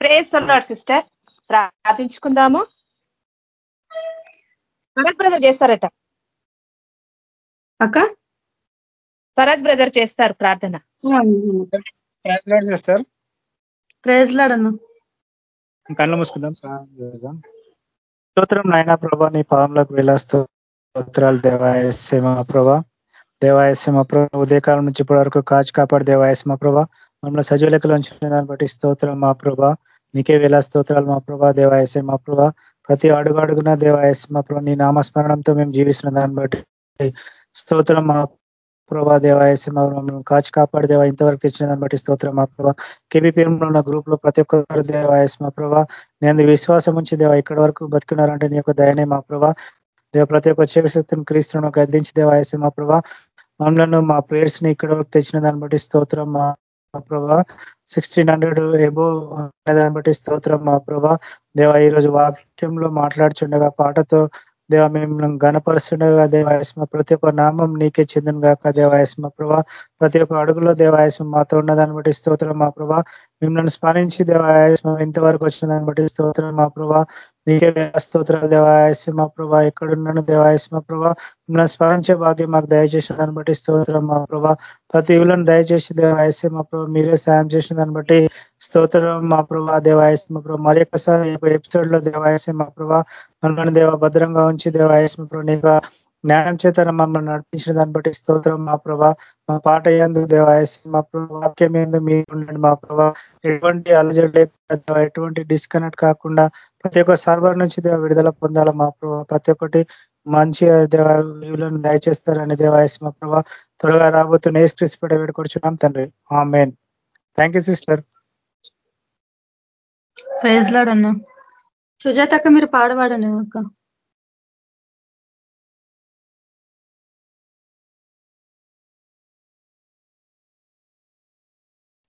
Praise ఉన్నాడు sister ప్రార్థించుకుందాము. Swaraj brother చేస్తారట. అక్క? స్వరాజ్ బ్రదర్ చేస్తారు ప్రార్థన. చేస్తారు. ప్రేజ్ లాడన్నా కళ్ళు మూసుకుందాం. స్తోత్రం నాయన ప్రభా నీ పాదంలోకి వెళ్ళాస్తూ స్తోత్రాలు దేవాయస్మ ప్రభా దేవాయస్మ ప్రభా ఉదయకాలం నుంచి ఇప్పటి వరకు కాచి కాపాడు దేవాయస్మ ప్రభా మమ్మల్ని సజీవ లెక్కలో ఉంచిన దాన్ని బట్టి స్తోత్రం మా ప్రభా నీకే వేలా స్తోత్రాలు మా ప్రభా దేవాయసే మా ప్రభా ప్రతి అడుగు అడుగున దేవాయస్య మా ప్రభా నీ నామస్మరణంతో మేము జీవిస్తున్న దాన్ని బట్టి స్తోత్రం మా ప్రభా దేవాయస్య మా కాచి కాపాడు దేవా ఇంతవరకు తెచ్చిన దాన్ని బట్టి స్తోత్రం మా ప్రభా కేబీపీఎంలో ఉన్న గ్రూప్లో ప్రతి ఒక్కరు దేవాయస్ మా ప్రభా నేను విశ్వాసం ఉంచి దేవా ఇక్కడి వరకు బతుకున్నారంటే నీ యొక్క దయనే మా ప్రభా దేవ ప్రతి ఒక్క శక్తిని క్రీస్తును గద్దించి దేవాయస్య మా ప్రభా మమ్మలను మా ప్రేయర్స్ని ఇక్కడ వరకు తెచ్చిన దాన్ని బట్టి స్తోత్రం మా ప్రభా సిక్స్టీన్ హండ్రెడ్ ఎబో దాన్ని బట్టి స్తోత్రం మా ప్రభా దేవ ఈరోజు వాక్యంలో మాట్లాడుచుండగా పాటతో దేవ మేము గణపరుస్తుండగా దేవాయస్మ ప్రతి ఒక్క నామం నీకే చెందిన గాక దేవాయస్మ ప్రభా. ప్రతి ఒక్క అడుగులో దేవాయస్మ మాతో ఉన్న దాన్ని బట్టి స్తోత్రం మా ప్రభా మిమ్మల్ని స్మరించి దేవాయస్మ ఇంతవరకు వచ్చిన దాన్ని బట్టి స్తోత్రం మా ప్రభా నీకే స్తోత్రాలు దేవాయస్మ మా ప్రభా ఎక్కడున్నాను దేవాయస్మ ప్రభా. మిమ్మల్ని స్మరించే భాగ్యం మాకు దయచేసిన దాన్ని బట్టి స్తోత్రం మా ప్రభా. ప్రతి ఇవులను దయచేసి దేవాయస్య మా ప్రభా మీరే సాయం చేసిన దాన్ని బట్టి స్తోత్రం మా ప్రభా మా ప్రభా. మరి ఒకసారి ఎపిసోడ్లో దేవాయస్య మా ప్రభా మనల్ని దేవ భద్రంగా ఉంచి దేవాయస్మ ప్రభా నీకు జ్ఞానం చేత మమ్మల్ని నడిపించిన దాన్ని బట్టి స్తోత్రం మా ప్రభా. మా పాట ఎందు దేవాయసి మా వాక్యం ఏందో మీరు ఉండండి మా ప్రభా. ఎటువంటి అలజడి లేకుండా ఎటువంటి డిస్కనెక్ట్ కాకుండా ప్రతి ఒక్క సర్వర్ నుంచి దేవ విడుదల పొందాల మా ప్రభా. ప్రతి ఒక్కటి మంచి దేవాలను దయచేస్తారని దేవాయసి మా ప్రభా. త్వరగా రాబోతున్న ఏ స్క్రిస్ పెట్ట వేడుకొచ్చున్నాం తండ్రి. Amen thank you sister praise లాడన్నా సుజాతక్క మీరు పాడవాడను అక్క.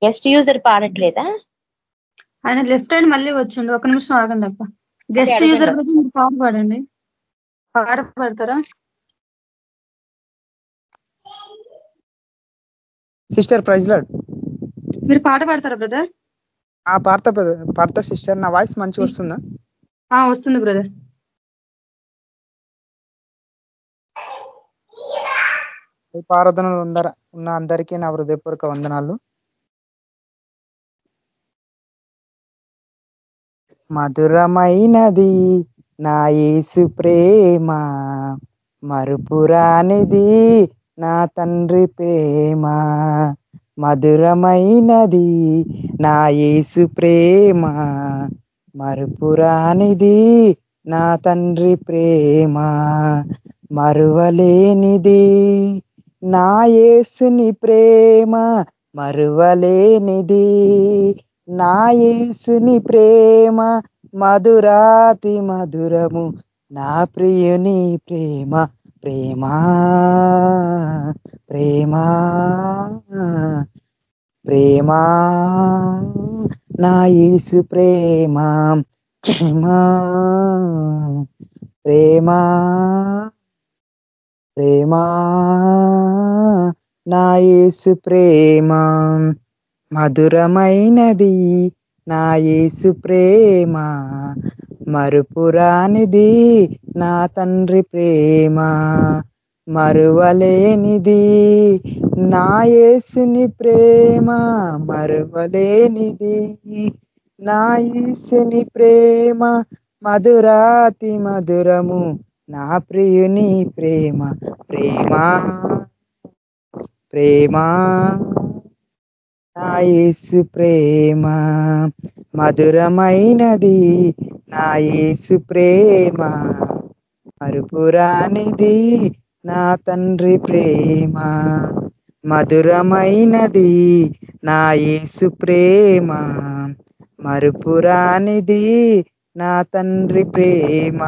గెస్ట్ యూజర్ పాడట్లేదా? ఆయన లెఫ్ట్ హ్యాండ్ మళ్ళీ వచ్చిండు. ఒక నిమిషం ఆగండి అప్ప గెస్ట్ యూజర్ గురించి మీరు పాట పాడండి. పాట పాడతారా? సిస్టర్ ప్రైజ్ లాడ్ మీరు పాట పాడతారా బ్రదర్ ఆ పాడతా బ్రదర్ పాడతా సిస్టర్ నా వాయిస్ మంచిగా వస్తుందా? వస్తుంది బ్రదర్ పారాధనలు ఉందర ఉన్న అందరికీ నా హృదయపూర్వక వందనాలు. మధురమైనది నా యేసు ప్రేమ మరుపురానిది నా తండ్రి ప్రేమ మధురమైనది నా యేసు ప్రేమ మరుపురానిది నా తండ్రి ప్రేమ మరువలేనిది నా యేసుని ప్రేమ మరువలేనిది నా యేసుని ప్రేమ మధురాతి మధురము నా ప్రియుని ప్రేమ ప్రేమా ప్రేమా ప్రేమా. నా యేసు ప్రేమ ప్రేమా ప్రేమా ప్రేమా. నా యేసు ప్రేమ. మధురమైనది నా యేసు ప్రేమ మరుపురానిది నా తండ్రి ప్రేమ. మరువలేనిది నా యేసుని ప్రేమ మరువలేనిది నా యేసుని ప్రేమ. మధురాతి మధురము నా ప్రియుని ప్రేమ ప్రేమా ప్రేమా. నాయసు ప్రేమ మధురమైనది. నాయసు ప్రేమ మరుపురానిది నా తండ్రి ప్రేమ మధురమైనది. నా యేసు ప్రేమ మరుపురానిది నా తండ్రి ప్రేమ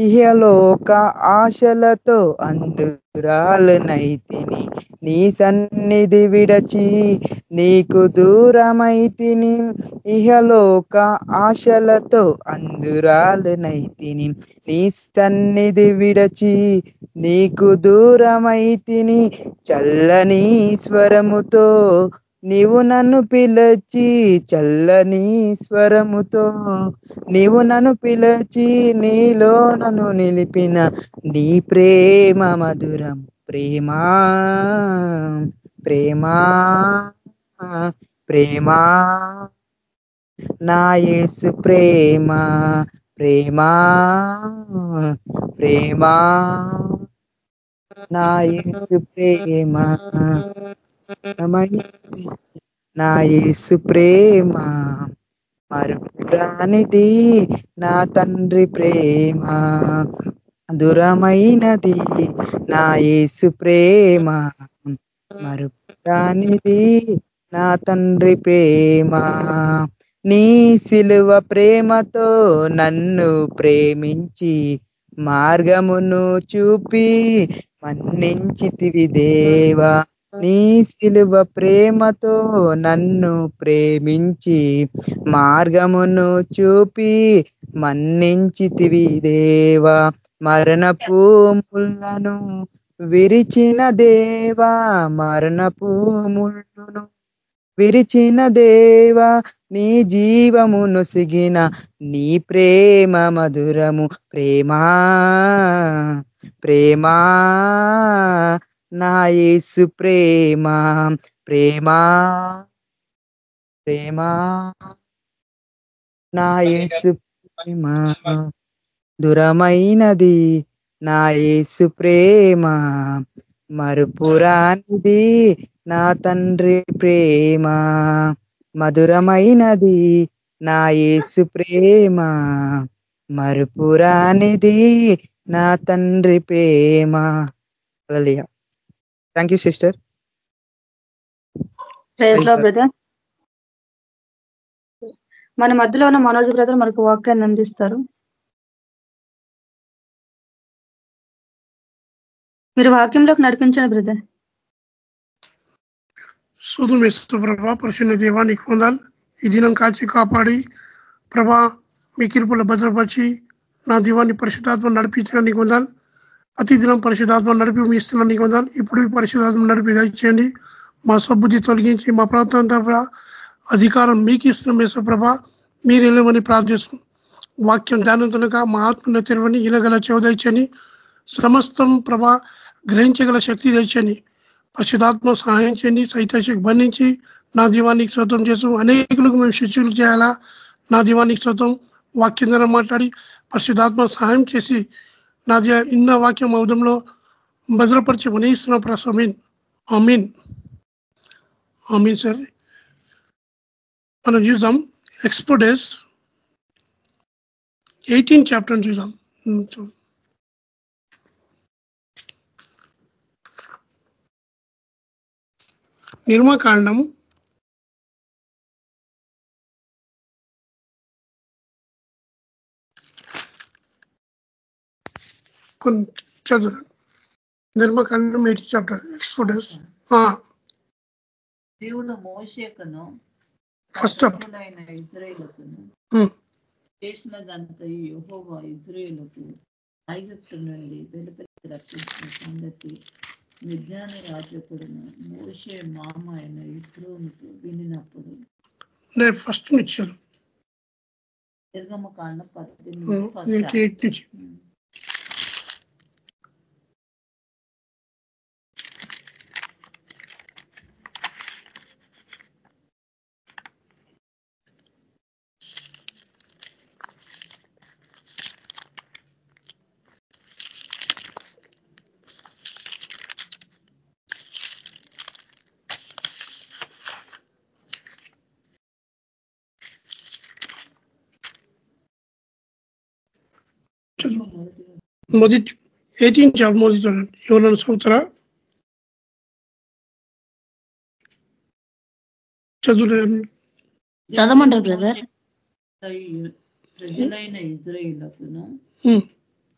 ఇహలోక ఆశలతో అందురాలనైతిని నీ సన్నిధి విడచి నీకు దూరమైతిని. ఇహలోక ఆశలతో అందురాలనైతిని నీ సన్నిధి విడచి నీకు దూరమైతిని. చల్లని స్వరముతో నీవు నన్ను పిలచి చల్లని స్వరముతో నీవు నన్ను పిలచి నీలో నన్ను నిలిపిన నీ ప్రేమ మధురం ప్రేమా ప్రేమా ప్రేమా. నా యేసు ప్రేమ ప్రేమా ప్రేమా. నా యేసు ప్రేమ నా యేసు ప్రేమ మరుపురానిది నా తండ్రి ప్రేమ దురమైనది నా యేసు ప్రేమ మరుపురానిది నా తండ్రి ప్రేమ. నీ సిలువ ప్రేమతో నన్ను ప్రేమించి మార్గమును చూపి మన్నించితివి దేవా. నీ సిలువ ప్రేమతో నన్ను ప్రేమించి మార్గమును చూపి మన్నించితివి దేవా. మరణపు ముళ్ళను విరిచిన దేవా. మరణపు ముళ్ళను విరిచిన దేవా. నీ జీవమును సిగిన నీ ప్రేమ మధురము. ప్రేమా ప్రేమా నా యేసు ప్రేమ ప్రేమా ప్రేమా. నా యేసు ప్రేమ దురమైనది. నా యేసు ప్రేమ మరుపురానిది. నా తండ్రి ప్రేమ మధురమైనది. నా యేసు ప్రేమ మరుపురానిది. నా తండ్రి ప్రేమ. థ్యాంక్ యూ సిస్టర్ బ్రదర్ మన మధ్యలో ఉన్న మనోజ్ బ్రదర్ మనకు వాక్యాన్ని అందిస్తారు. మీరు వాక్యంలోకి నడిపించండి బ్రదర్. శోధం వేస్తూ ప్రభా పరిశున్న దేవానికి పొందాలి ఈ దినం కాచి కాపాడి ప్రభా మీ కిరుపుల భద్రపరిచి నా దీవాన్ని పరిశుధాత్మ నడిపించిన నీకు పొందాలి అతి దినం పరిశుధాత్మ నడిపి మీ ఇస్తున్న నీకు పొందాలి ఇప్పుడు పరిశుధాత్మ నడిపి దయచేయండి మా సబ్బుద్ధి తొలగించి మా ప్రాంతం అధికారం మీకు ఇస్తున్న మేశ్వ్రభ మీరు వెళ్ళమని ప్రార్థిస్తున్నాం. వాక్యం ధ్యానంతనక మా ఆత్మను తెరవని ఇలగల చెవదచ్చని సమస్తం ప్రభ గ్రహించగల శక్తి తెచ్చని పరిశుధాత్మ సహాయం చేయండి. సైతాశకు బంధించి నా దీవానికి స్వతం చేసు అనేకులకు మేము శిష్యులు చేయాలా? నా దీవానికి స్వతం వాక్యం ద్వారా మాట్లాడి పరిశుధాత్మ సహాయం చేసి నా ఇన్న వాక్యం అవదంలో భద్రపరిచి వనయిస్తున్న ప్రసమీన్ అమీన్ అమీన్ సార్. మనం చూద్దాం. ఎక్స్పోడెస్ ఎయిటీన్ చాప్టర్ చూద్దాం. నిర్మకాండం కొన్ని చదువు నిర్మకాండం ఎయిటీ చాప్టర్ ఎక్స్పోడస్ దేవుడు మోషకును ఫస్ట్ ఇజ్రాయేలుకును చేసినదంతా యహోవా ఇజ్రాయేలుకు ఐగుప్తు నుండి వెలుపలికి రప్పించిన సంగతి విజ్ఞాన రాజకుడును మోషే మామ అయిన ఇస్రోనుకు వినినప్పుడు నేను ఫస్ట్ ఇచ్చాను నిర్గమ కాండం పద్దెనిమిది మొదటి ఎయిటీన్ మొదటి చూడండి ఎవరైనా చదువుతారా చదువు చదవమంటారు బ్రదర్ ప్రజలైన ఇజ్రాయిలకును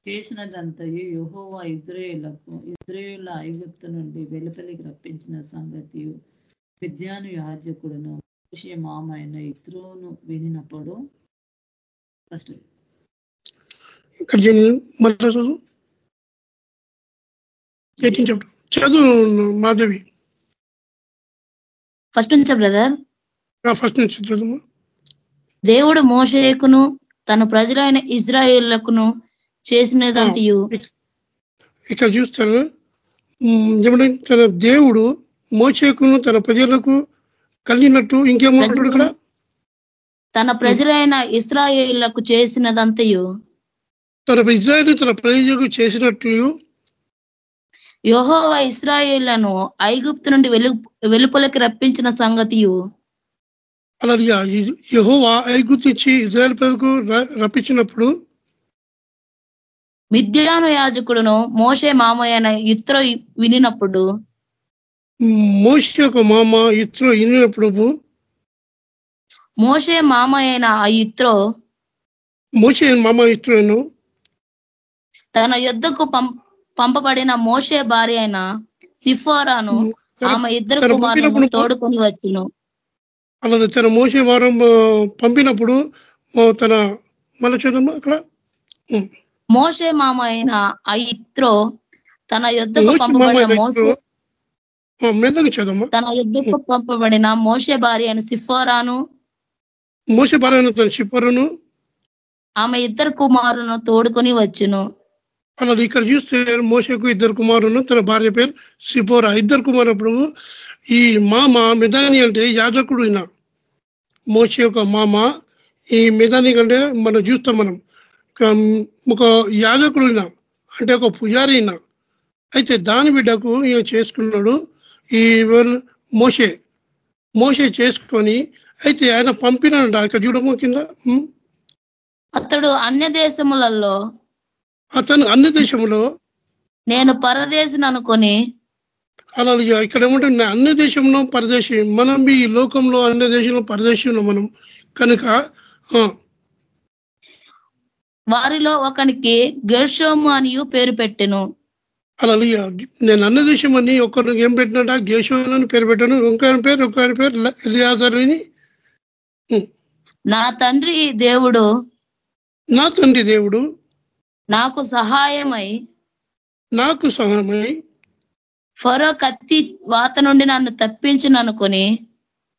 చేసినదంతయు యహోవా ఇజ్రాయేళ్ళకు ఇజ్రాయేల్ ఐగుప్తు నుండి వెలుపలికి రప్పించిన సంగతి విద్యాను యాజకుడును మామైన ఇత్రోను వినినప్పుడు ఫస్ట్ ఇక్కడ చదువు ఎయిటీన్ చదువు మాధవి. ఫస్ట్ నుంచా బ్రదర్ ఫస్ట్ నుంచి చదువు. దేవుడు మోషేకును తన ప్రజలైన ఇజ్రాయేళ్ళకును చేసినదంతయు. ఇక్కడ చూస్తారు. తన దేవుడు మోచేకును తన ప్రజలకు కలిగినట్టు ఇంకేమంటాడు ఇక్కడ? తన ప్రజలైన ఇస్రాయేళ్ళకు చేసినదంతయు. తన ఇజ్రాయల్ తన ప్రజలకు చేసినట్టు యెహోవా ఇస్రాయేళ్ళను ఐగుప్తు నుండి వెలు వెలుపలకి రప్పించిన సంగతియు. అలాగే యహోవా ఐగుర్తించి ఇజ్రాయల్ ప్రజలకు రప్పించినప్పుడు మిద్యాను యాజకుడును మోషే మామయ్యన ఇత్రో వినినప్పుడు మోషి యొక్క మామ ఇత్రో ఇనినప్పుడు మోషే మామయ్యన ఆ ఇత్రో మోషే మామ ఇత్రోను తన యుద్ధకు పంపబడిన మోషే భార్య అయిన సిఫోరాను ఆమె ఇద్దరు కుమారులను తోడుకొని వచ్చును. అలాగే తన మోసే వారం పంపినప్పుడు తన మళ్ళీ అక్కడ. మోషే మామ అయిన ఆ ఇత్రో తన యుద్ధకు పంపబడిన అయిన చదమ్మా తన యుద్ధకు పంపబడిన మోషే భార్య అయిన సిఫోరాను మోసే భార్య తన శిపరును ఆమె ఇద్దరు కుమారులను తోడుకొని వచ్చును. అలా ఇక్కడ చూస్తే మోసకు ఇద్దరు కుమారులు తన భార్య పేరు సిపోరా. ఇద్దరు కుమారుడు ఈ మామ మెదాని అంటే యాజకుడు ఈయన. మోస యొక్క మామ ఈ మెదాని కంటే మనం చూస్తాం మనం. ఒక- యాజకుడు ఈయన అంటే ఒక పుజారి ఈయన. అయితే దాని బిడ్డకు ఈయన చేసుకున్నాడు ఈ మోసే మోషే. చేసుకొని అయితే ఆయన పంపినంట ఇక్కడ చూడము కింద. ఉమ్. అతడు అన్య దేశములలో అతను అన్ని దేశంలో నేను పరదేశిని అనుకొని అలా ఇక్కడ ఏమంటే అన్ని దేశంలో పరదేశి మనం ఈ లోకంలో అన్ని దేశంలో పరదేశి ఉన్నాం మనం. కనుక వారిలో ఒకనికి గెర్షోము అనియు పేరు పెట్టెను. అలా నేను అన్ని దేశం అని ఒకరికి ఏం పెట్టినట? గేషోన్ అని పేరు పెట్టాను. ఇంకొకరి పేరు ఇంకొకరి పేరు ఎలియాజర్ అని. ఉం. నా తండ్రి దేవుడు నా తండ్రి దేవుడు నాకు సహాయమై నాకు సహాయమై ఫరో కత్తి వాత నుండి నన్ను తప్పించుననుకొని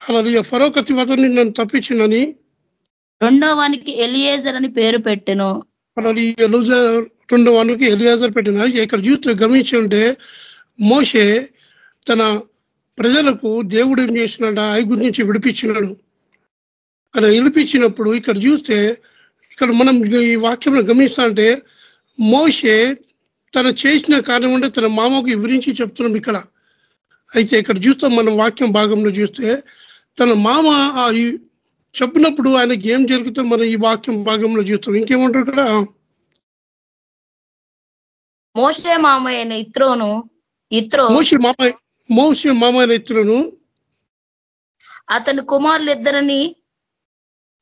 అలా ఫరో కత్తి వతని నన్ను తప్పించినని రెండో వానికి ఎలియేజర్ అని పేరు పెట్టెను. అలా ఎలుజర్ రెండో వానికి ఎలియాజర్ పెట్టిన ఇక్కడ చూస్తే గమనించి ఉంటే మోషే తన ప్రజలకు దేవుడు ఏం చేసినాడ ఐగురు నుంచి విడిపించినాడు. అలా విడిపించినప్పుడు ఇక్కడ చూస్తే ఇక్కడ మనం ఈ వాక్యంలో గమనిస్తా అంటే మోషే తన చేసిన కార్యం అంటే తన మామకు వివరించి చెప్తున్నాం ఇక్కడ. అయితే ఇక్కడ చూస్తాం మనం వాక్యం భాగంలో చూస్తే తన మామ ఆ చెప్పినప్పుడు ఆయనకి ఏం జరుగుతుందో మనం ఈ వాక్యం భాగంలో చూస్తాం. ఇంకేమంటారు ఇక్కడ? మోషే మామ అయిన ఇత్రోను ఇత్రో మోసే మామ మోసే మామ అనే ఇతరును అతని కుమారులిద్దరిని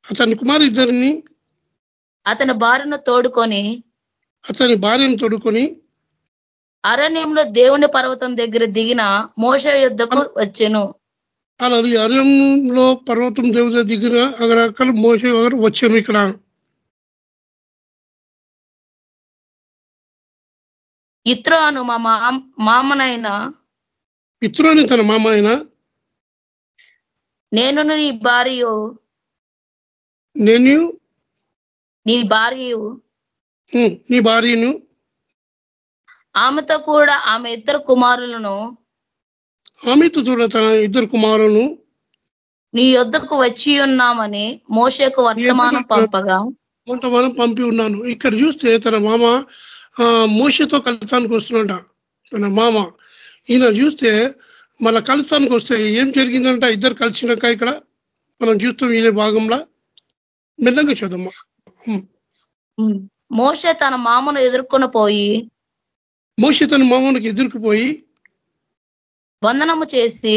అతని కుమారు ఇద్దరిని అతని భార్యను తోడుకొని అతని భార్యను తొడుకొని అరణ్యంలో దేవుని పర్వతం దగ్గర దిగిన మోష యుద్ధకు వచ్చెను. అలా అది అరణ్యంలో పర్వతం దేవత దిగిన అక్కడ అక్కడ మోసే గారు వచ్చాను ఇక్కడ. ఇత్రో అను మా మామ- మామనైన ఇతరుని తన మామ ఆయన నేను నీ భార్య నేను నీ భార్య నీ భార్యను? ఆమెతో కూడా ఆమె ఇద్దరు కుమారులను ఆమెతో చూడ తన ఇద్దరు కుమారులను. నీ యొద్దకు వచ్చి ఉన్నామని మోషకు వర్తమానం పంపగా. కొంతమంది పంపి ఉన్నాను. ఇక్కడ చూస్తే తన మామ ఆ, మోషతో కలుస్తానికి వస్తున్నాడ తన మామ. ఈయన చూస్తే మళ్ళా కలుస్తానికి వస్తే ఏం జరిగిందంట? ఇద్దరు కలిసినాక ఇక్కడ మనం చూస్తాం ఈ భాగంలో. మెల్లగా. ఉమ్, మోషే తన మామను ఎదుర్కొని పోయి మోషే తన మామనికి ఎదురుకుపోయి వందనము చేసి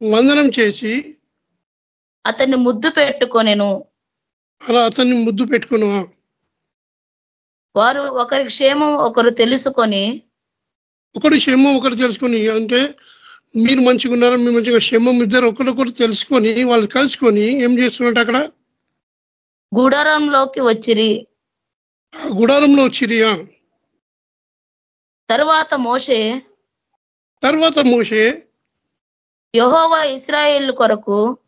వందనం చేసి అతన్ని ముద్దు పెట్టుకొనెను. అలా అతన్ని ముద్దు పెట్టుకున్నా వారు ఒకరి క్షేమం ఒకరు తెలుసుకొని ఒకటి క్షేమం ఒకటి తెలుసుకొని అంటే మీరు మంచిగా ఉన్నారా మీరు మంచిగా క్షేమం ఇద్దరు ఒకరికొకరు తెలుసుకొని వాళ్ళు కలుసుకొని ఏం చేస్తున్నట్టు అక్కడ గుడారంలోకి వచ్చిరి. గుడారంలో వచ్చిరియా తరువాత మోషే తర్వాత మోసే యహోవా ఇస్రాయేల్ కొరకు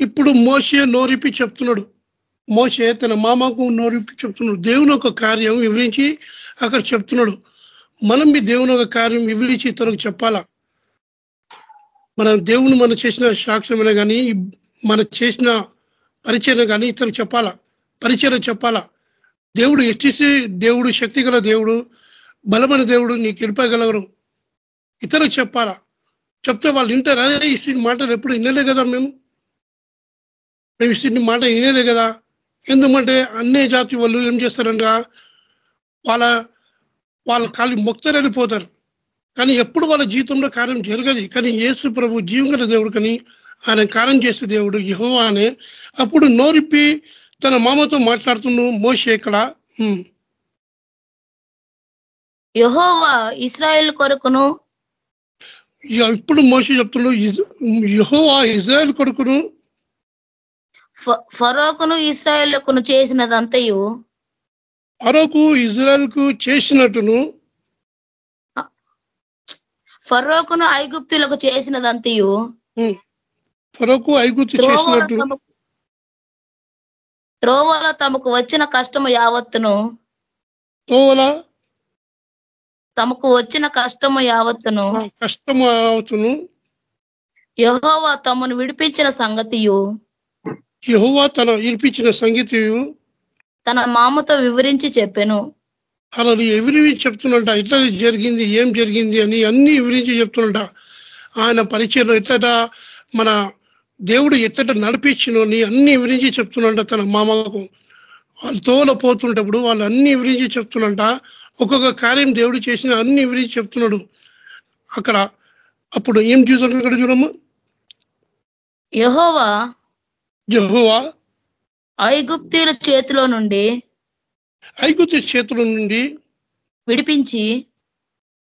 ఇప్పుడు మోసే నోరిపి చెప్తున్నాడు. మోసే తన మామకు నోరిపి చెప్తున్నాడు. దేవుని ఒక కార్యం వివరించి అక్కడ చెప్తున్నాడు. మనం మీ దేవుని ఒక కార్యం వివరించి ఇతరులకు చెప్పాలా? మన దేవుని మనం చేసిన సాక్ష్యమైన కానీ మన చేసిన పరిచయం కానీ ఇతరులకు చెప్పాలా? పరిచయం చెప్పాలా? దేవుడు ఎట్టిసి దేవుడు శక్తి గల దేవుడు బలమైన దేవుడు నీకు ఇడిపగలగరు ఇతరులు చెప్పాలా? చెప్తే వాళ్ళు వింటారు? అదే ఈ మాటలు ఎప్పుడు వినలే కదా మేము? మేము ఇసిని మాట వినలే కదా? ఎందుకంటే అన్నే జాతి వాళ్ళు ఏం చేస్తారంట? వాళ్ళ వాళ్ళ కాళ్ళు మొక్తరెళ్ళిపోతారు కానీ ఎప్పుడు వాళ్ళ జీవితంలో కార్యం జరగదు. కానీ యేసు ప్రభు జీవంగల దేవుడు కానీ ఆయన కార్యం చేసే దేవుడు యహో అనే అప్పుడు నోరిప్పి తన మామతో మాట్లాడుతున్న మోసే ఇక్కడ. యహోవా ఇస్రాయేల్ కొరకును? ఇప్పుడు మోసే చెప్తున్నాడు యహోవా ఇజ్రాయెల్ కొడుకును ఫ- ఫరోకును ఇస్రాయేళ్ళకును చేసినదంతయు? అరకు ఇజ్రాయెల్కు చేసినట్టును ఫరోకును ఐగుప్తులకు చేసినదంతయు? ఫరకు ఐగుప్తు చేసినట్టు. త్రోవలో తమకు వచ్చిన కష్టము యావత్తును తోవల తమకు వచ్చిన కష్టము యావత్తును ఆ కష్టం అవుతును యహోవా తమను విడిపించిన సంగతియు యహోవా తన ఇరిపించిన సంగీతయు తన మామతో వివరించి చెప్పెను. అలా ఎవరి చెప్తున్నట? ఇట్లా జరిగింది ఏం జరిగింది అని అన్ని వివరించి చెప్తున్నట. ఆయన పరిచయంలో ఎట్లట? మన దేవుడు ఎట్లట నడిపించినని అన్ని వివరించి చెప్తున్నట తన మామకు వాళ్ళు తోల పోతుంటప్పుడు వాళ్ళు అన్ని వివరించి చెప్తున్నట ఒక్కొక్క కార్యం దేవుడు చేసిన అన్ని వివరించి చెప్తున్నాడు. అక్కడ అప్పుడు ఏం చూసాను ఇక్కడ చూడమ్మా యహోవా యెహోవా ఐగుప్తీల చేతిలో నుండి ఐగుప్తు చేతుల నుండి విడిపించి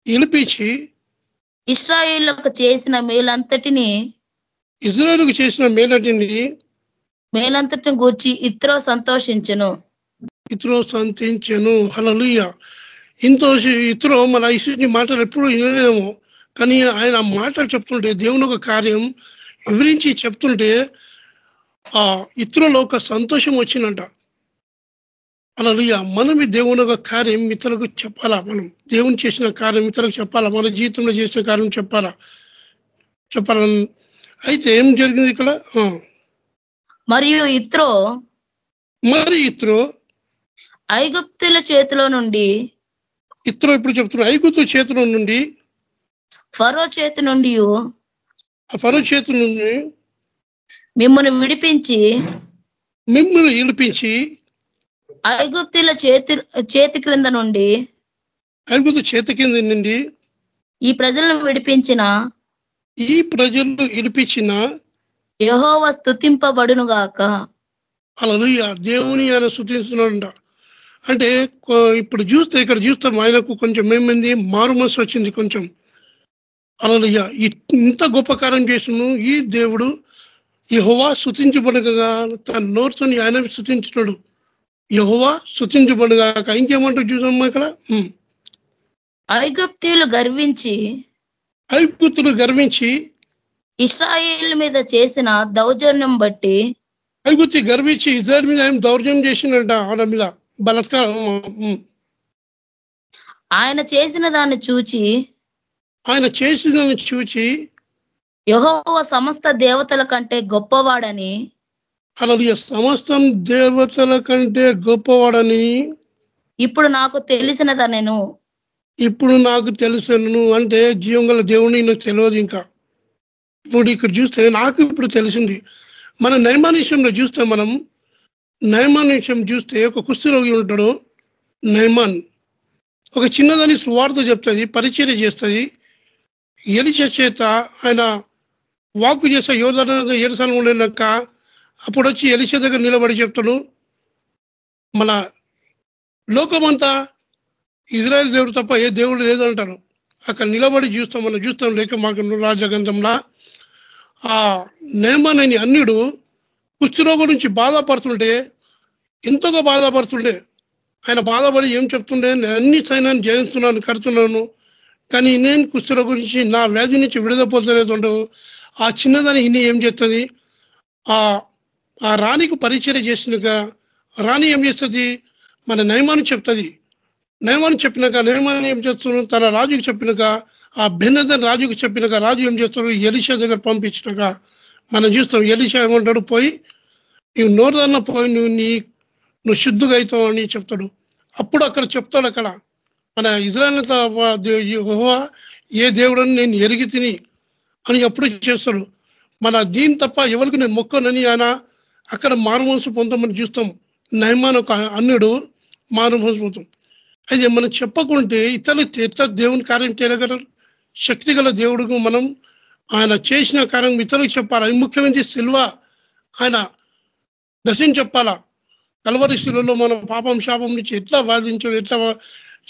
ఇలిపించి ఇస్రాయిళ్ళకు చేసిన మేలంతటిని ఇజ్రాయెల్కు చేసిన మేలటిని మేలంతటిని గూర్చి ఇత్రో సంతోషించును. ఇతరో సంతించను హలలుయ ఇంతో ఇతరో మన ఇసుని మాటలు ఎప్పుడు వినలేదేమో కానీ ఆయన మాటలు చెప్తుంటే దేవుని ఒక కార్యం వివరించి చెప్తుంటే ఆ ఇతరులో ఒక సంతోషం వచ్చిందంట. అలలుయ మనం ఈ దేవుని ఒక కార్యం ఇతరులకు చెప్పాలా మనం? దేవుని చేసిన కార్యం ఇతరులకు చెప్పాలా? మన జీవితంలో చేసిన కార్యం చెప్పాలా? చెప్పాలని అయితే ఏం జరిగింది ఇక్కడ? మరియు ఇత్రో మరి ఇతరు? ఐగుప్తుల చేతిలో నుండి ఇతరు ఇప్పుడు చెప్తున్నారు ఐగుతు చేతుల నుండి ఫరో చేతి నుండి ఫరో చేతుల నుండి మిమ్మల్ని విడిపించి మిమ్మల్ని ఇడిపించి ఐగుప్తుల చేతి చేతి క్రింద నుండి ఐగుతు చేతి కింద నుండి ఈ ప్రజలను విడిపించిన ఈ ప్రజలు ఇడిపించిన యహోవ స్థుతింపబడును గాక అలలుయ దేవుని ఆయన శుతిస్తున్నాడంట అంటే ఇప్పుడు చూస్తే ఇక్కడ చూస్తాం ఆయనకు కొంచెం ఏమైంది? మారు మనసు వచ్చింది కొంచెం. అలలుయ ఇంత గొప్ప కార్యం చేసిన ఈ దేవుడు యహోవా శుతించబడగా తన నోర్సుని ఆయన శుతించినాడు యహోవా శుతించబడగా ఇంకేమంటారు చూసామ్మా ఇక్కడ. ఐగుప్తీయులు గర్వించి ఐగుప్తులు గర్వించి ఇస్రాయేల్ మీద చేసిన దౌర్జన్యం బట్టి ఐగుప్తి గర్వించి ఇజ్రాయల్ మీద ఆయన దౌర్జన్యం చేసిండంట ఆడ మీద బలత్కారం. ఆయన చేసిన దాన్ని చూచి ఆయన చేసిందని చూచి యహోవ సమస్త దేవతల కంటే గొప్పవాడని అలా సమస్తం దేవతల కంటే గొప్పవాడని ఇప్పుడు నాకు తెలిసినదనెను ఇప్పుడు నాకు తెలుసును అంటే జీవంగల దేవుని నాకు తెలియదు ఇంకా. ఇప్పుడు ఇక్కడ చూస్తే నాకు ఇప్పుడు తెలిసింది. మన నైమానుష్యంలో చూస్తే మనం నైమానుష్యం చూస్తే ఒక కుష్ఠరోగి ఉంటాడు నైమాన్. ఒక చిన్నదాని స్వార్థ చెప్తుంది పరిచర్య చేస్తుంది. ఎలిచ చేత ఆయన వాక్ చేసే యోధన ఏడుసార్లు ఉండేనాక అప్పుడు వచ్చి ఎలిష దగ్గర నిలబడి చెప్తాడు. మన లోకమంతా ఇజ్రాయెల్ దేవుడు తప్ప ఏ దేవుడు లేదంటారు. అక్కడ నిలబడి చూస్తాం మనం చూస్తాం లేక మాకు రాజగంధంలా. ఆ నేమనని అన్యుడు కుష్ఠరోగం నుంచి బాధపడుతుంటే ఎంతగా బాధపడుతుండే ఆయన బాధపడి ఏం చెప్తుండే నేను అన్ని సైన్యాన్ని జయిస్తున్నాను కడుతున్నాను కానీ నేను కుష్ఠుల గురించి నా వ్యాధి నుంచి విడదపోతలేదు ఆ చిన్నదాని ఇన్ని ఏం చేస్తుంది ఆ ఆ రాణికి పరిచయం చేసినాక రాణి ఏం చేస్తుంది? మన నయమాను చెప్తుంది నయమాను చెప్పినాక నయమాను ఏం చేస్తున్నాడు తన రాజుకి చెప్పినాక ఆ భిన్నదని రాజుకి చెప్పినాక రాజు ఏం చేస్తాడు ఎలిషా దగ్గర పంపించినాక మనం చూస్తాం ఎలిషా ఏమంటాడు? పోయి నువ్వు నోరుదన్న పోయి నువ్వు నీ నువ్వు శుద్ధిగా అవుతావు అని చెప్తాడు. అప్పుడు అక్కడ చెప్తాడు అక్కడ మన ఇజ్రాయల్ ఏ దేవుడని నేను ఎరిగి తిని అని ఎప్పుడు చేస్తాడు. మన దీని తప్ప ఎవరికి నేను మొక్కనని ఆయన అక్కడ మారుమనసు పొందమని చూస్తాం. నయమాన్ ఒక అన్నుడు మారుమనసు పొందుతాం. అయితే మనం చెప్పకుంటే ఇతరులు ఇతర దేవుని కార్యం చేయగలరు? శక్తి గల దేవుడుకు మనం ఆయన చేసిన కార్యం ఇతరులకు చెప్పాలి? అది ముఖ్యమైనది సిల్వ. ఆయన దశని చెప్పాలా? కలవరి శిలలో మన పాపం శాపం నుంచి ఎట్లా వాదించాడు ఎట్లా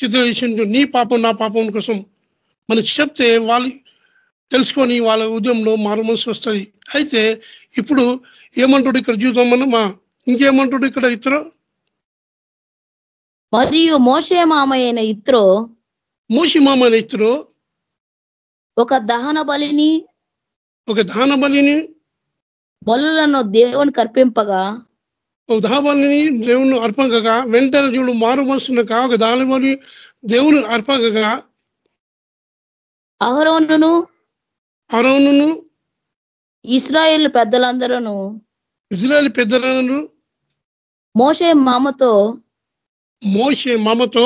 చిత్రవేసిండు నీ పాపం నా పాపం కోసం. మనం చెప్తే వాళ్ళు తెలుసుకొని వాళ్ళ ఉదయంలో మారు మనసు వస్తుంది. అయితే ఇప్పుడు ఏమంటాడు ఇక్కడ చూద్దాం మనం ఇంకేమంటాడు ఇక్కడ ఇతరు? మరియు మోషే మామయ్యైన ఇత్రో మూసి మామ అనే ఇతరు ఒక దహన బలిని ఒక దాన బలిని బలులను దేవుని కర్పింపగా ఒక దాబలిని దేవుని అర్పకగా వెంటనే చూడు మారు మనసునక ఒక దాని దేవుని అర్పకగా అహరోనును అరౌనును ఇస్రాయేల్ పెద్దలందరూ ఇజ్రాయల్ పెద్దలను మోషే మామతో మోసే మామతో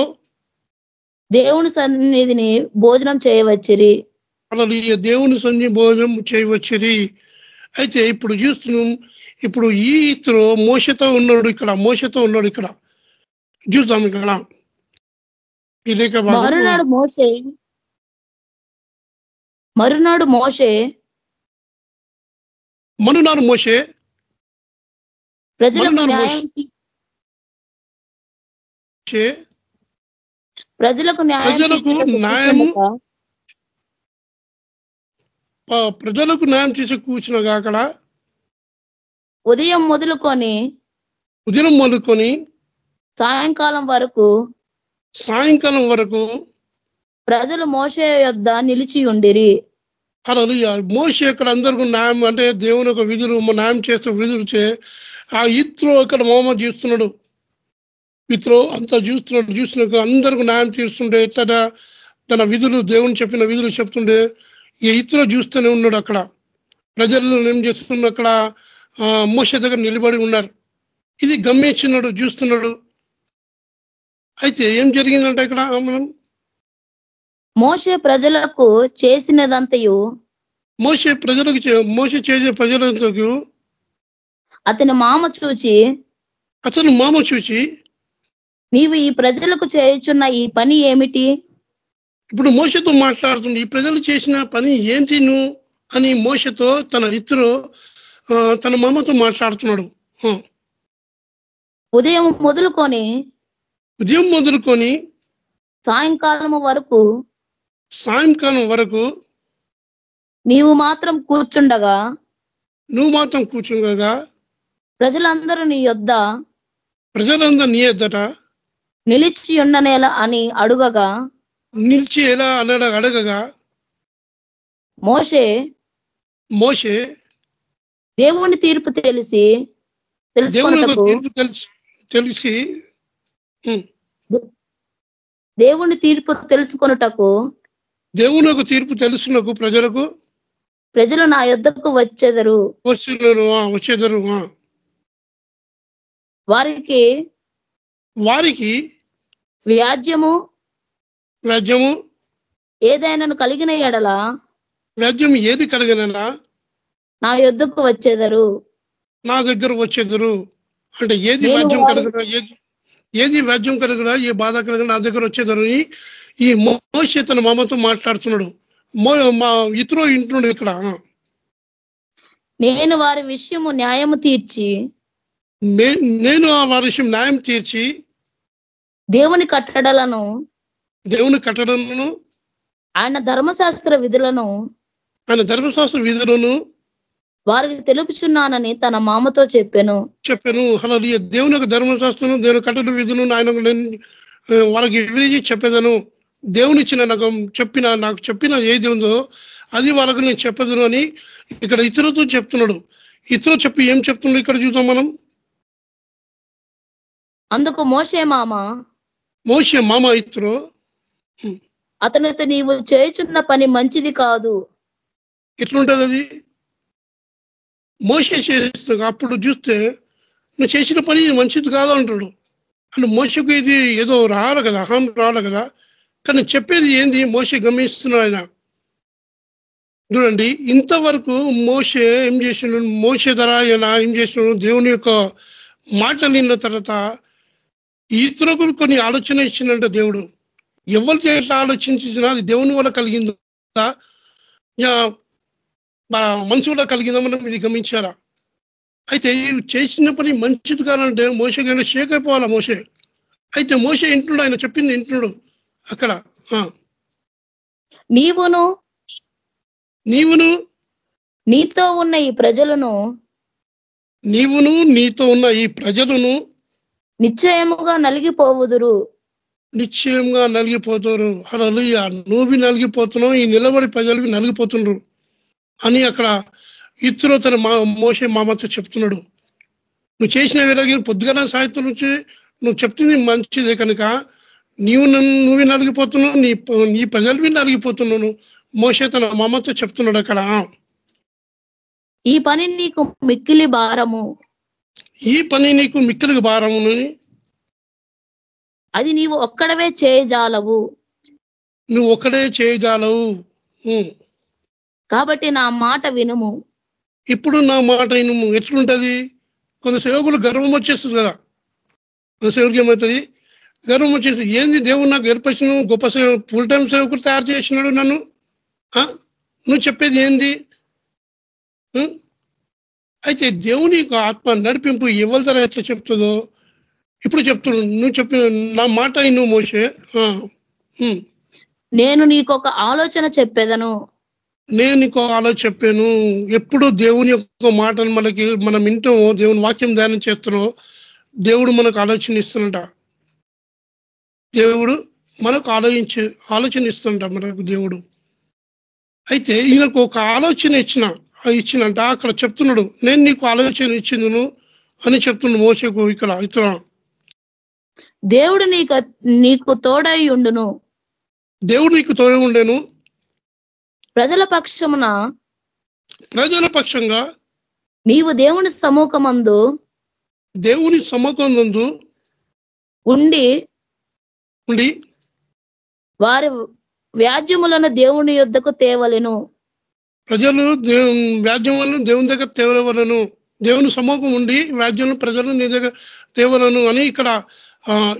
దేవుని సన్నిధిని భోజనం చేయవచ్చిరి. అలా దేవుని సంధి భోజనం చేయవచ్చది అయితే ఇప్పుడు చూస్తున్నాం ఇప్పుడు ఈ ఇతరు మోసతో ఉన్నాడు ఇక్కడ మోసతో ఉన్నాడు ఇక్కడ. చూద్దాం ఇక్కడ. భాగం. మరునాడు మోషే మరునాడు మోషే మోసే ప్రజలకు మరునాడు న్యాయం తీ- చే ప్రజలకు న్యాయం ప్రజలకు న్యాయము ప్రజలకు న్యాయం చేసి కూర్చున్నగా అక్కడ? ఉదయం మొదలుకొని ఉదయం మొదలుకొని సాయంకాలం వరకు సాయంకాలం వరకు ప్రజలు మోషే యొద్ద నిలిచి ఉండిరి. అలా మోసే అక్కడ అందరికీ న్యాయం అంటే దేవుని ఒక విధులు న్యాయం చేస్తూ విధులు చే ఆ ఇత్రో ఇక్కడ మోమ చూస్తున్నాడు. ఇత్రో అంతా చూస్తున్నాడు చూసినాక అందరికీ న్యాయం తీరుస్తుండే ఎట్లా తన విధులు దేవుని చెప్పిన విధులు చెప్తుండే. ఈ ఇత్రో చూస్తూనే ఉన్నాడు అక్కడ. ప్రజలను ఏం చేస్తున్నాడు అక్కడ? మోస దగ్గర నిలబడి ఉన్నారు. ఇది గమనించున్నాడు చూస్తున్నాడు. అయితే ఏం జరిగిందంటే ఇక్కడ మనం? మోషే ప్రజలకు చేసినదంతయు? మోసే ప్రజలకు మోసే చేసే ప్రజలకు అతని మామ చూచి? అతను మామ చూసి నీవు ఈ ప్రజలకు చేయుచున్న ఈ పని ఏమిటి? ఇప్పుడు మోసతో మాట్లాడుతుంది ఈ ప్రజలు చేసిన పని ఏంటి నువ్వు అని మోసతో తన ఇతరు తన మామతో మాట్లాడుతున్నాడు. ఉదయం మొదలుకొని ఉదయం మొదలుకొని సాయంకాలం వరకు సాయంకాలం వరకు నీవు మాత్రం కూర్చుండగా నువ్వు మాత్రం కూర్చుండగా ప్రజలందరూ నీ యొద్ద ప్రజలందరూ నీ ఎద్దట నిలిచి ఉండనేల అని అడుగగా నిలిచి ఎలా అనడ అడగగా మోషే మోసే దేవుని తీర్పు తెలిసి తీర్పు తెలిసి దేవుని తీర్పు తెలుసుకొనుటకు దేవుని యొక్క తీర్పు తెలుసునకు ప్రజలకు ప్రజలు నా యొద్దకు వచ్చెదరు వచ్చేదరు ఆ. వారికి వారికి వ్యాజ్యము రాజ్యము ఏదైనాను కలిగిన ఎడల రాజ్యం ఏది కలిగినా నా యొద్దకు వచ్చేదరు. నా దగ్గర వచ్చేదరు. అంటే ఏది వ్యాజ్యం కలిగినా ఏది ఏది వ్యాజ్యం కలిగినా ఏ బాధ కలిగినా నా దగ్గర వచ్చేదరు ఈ మోసే తన మామతో మాట్లాడుతున్నాడు. మో ఇతరు ఇంటున్నాడు ఇక్కడ. నేను వారి విషయము న్యాయము తీర్చి నేను ఆ వారి విషయం న్యాయం తీర్చి దేవుని కట్టడలను దేవుని కట్టడలను ఆయన ధర్మశాస్త్ర విధులను ఆయన ధర్మశాస్త్ర విధులను వారికి తెలుపుచున్నానని తన మామతో చెప్పాను. చెప్పాను. అలా దేవుని యొక్క ధర్మశాస్త్రం దేవుని కట్టడ విధులను ఆయన వాళ్ళకి వివరించి చెప్పేదను. దేవుని ఇచ్చిన నాకు చెప్పిన నాకు చెప్పిన ఏది ఉందో అది వాళ్ళకు నేను చెప్పదును అని ఇక్కడ ఇతరులతో చెప్తున్నాడు. ఇతరులు చెప్పి ఏం చెప్తున్నాడు ఇక్కడ చూద్దాం మనం. అందుకు మోషే మామ మోసే మామ ఇతరు. అతనితో నీవు చేయుచున్న పని మంచిది కాదు. ఎట్లుంటది అది? మోసే చేస్తున్నా అప్పుడు చూస్తే నువ్వు చేసిన పని మంచిది కాదు అంటాడు. అంటే మోసకు ఇది ఏదో రావాలి కదా అహం రావాలి కదా. కానీ చెప్పేది ఏంది? మోసే గమనిస్తున్నాడు ఆయన. చూడండి ఇంతవరకు మోసే ఏం చేసినాడు మోసే ధర ఆయన ఏం చేసినాడు దేవుని యొక్క మాటలు విన్న తర్వాత ఇతరులకు కొన్ని ఆలోచన ఇచ్చిందంట దేవుడు. ఎవరికి ఎట్లా ఆలోచించినా అది దేవుని వల్ల కలిగిందా? మనసు వల్ల కలిగిందా మనం ఇది గమనించారా అయితే చేసిన పని మంచిది కాదంటే మోస కానీ షేక్ అయిపోవాలా మోసే అయితే మోసే ఇంటున్నాడు ఆయన చెప్పింది ఇంటున్నాడు అక్కడ. నీవును నీవును నీతో ఉన్న ఈ ప్రజలను నీవును నీతో ఉన్న ఈ ప్రజలను నిశ్చయముగా నలిగిపోవుదురు. నిశ్చయంగా నలిగిపోతారు. హలలుయ నువ్వు నలిగిపోతున్నావు ఈ నిలబడి ప్రజలకి నలిగిపోతున్నారు అని అక్కడ ఇతరు తన మా మోసే మామతో చెప్తున్నాడు. నువ్వు చేసిన వేళకి పొద్దుగల సాయంత్రం నుంచి నువ్వు చెప్తుంది మంచిదే కనుక నీవు నువ్వు నలిగిపోతున్నావు నీ నీ ప్రజలు నలిగిపోతున్నాను. మోసే తన మామతో చెప్తున్నాడు అక్కడ. ఈ పని నీకు మిక్కిలి భారము. ఈ పని నీకు మిక్కలికి భారమునని అది నీవు ఒక్కడవే చేయజాలవు. నువ్వు ఒక్కడే చేయజాలవు. కాబట్టి నా మాట వినుము. ఇప్పుడు నా మాట నువ్వు ఎట్లుంటది? కొంత సేవకులు గర్వం వచ్చేస్తుంది కదా. కొంత సేవకులు ఏమవుతుంది? గర్వం వచ్చేసి ఏంది దేవుడు నాకు ఏర్పరిచిన గొప్ప సేవ ఫుల్ టైం సేవకులు తయారు చేసినాడు నన్ను? నువ్వు చెప్పేది ఏంది? అయితే దేవుని యొక్క ఆత్మ నడిపింపు ధర ఎట్లా చెప్తుందో? ఇప్పుడు చెప్తున్నాడు నువ్వు చెప్పిన నా మాట నువ్వు మోసే. నేను నీకు ఒక ఆలోచన చెప్పేదను. నేను నీకు అలా చెప్పాను. ఎప్పుడు దేవుని యొక్క మాటలు మనకి మనం వింటామో దేవుని వాక్యం ధ్యానం చేస్తున్నాం దేవుడు మనకు ఆలోచన ఇస్తున్నట దేవుడు మనకు ఆలోచించి ఆలోచన ఇస్తుంట మనకు దేవుడు. అయితే ఈయనకు ఒక ఆలోచన ఇచ్చిన. ఇచ్చినంట అక్కడ చెప్తున్నాడు నేను నీకు ఆలోచన ఇచ్చిందును అని చెప్తున్నాడు మోసకు ఇక్కడ ఇతర. దేవుడు నీకు నీకు తోడై ఉండును. దేవుడు నీకు తోడే ఉండేను. ప్రజల పక్షమున ప్రజల పక్షంగా నీవు దేవుని సముఖమందు దేవుని సమ్మకం నందు ఉండి ఉండి వారి వ్యాజ్యములను దేవుని యొద్దకు తేవలెను. ప్రజలు వ్యాజ్యం వల్ల దేవుని దగ్గర తేవలను దేవుని సమ్మోహం ఉండి వ్యాజ్యం ప్రజలు నీ దగ్గర తేవలను అని ఇక్కడ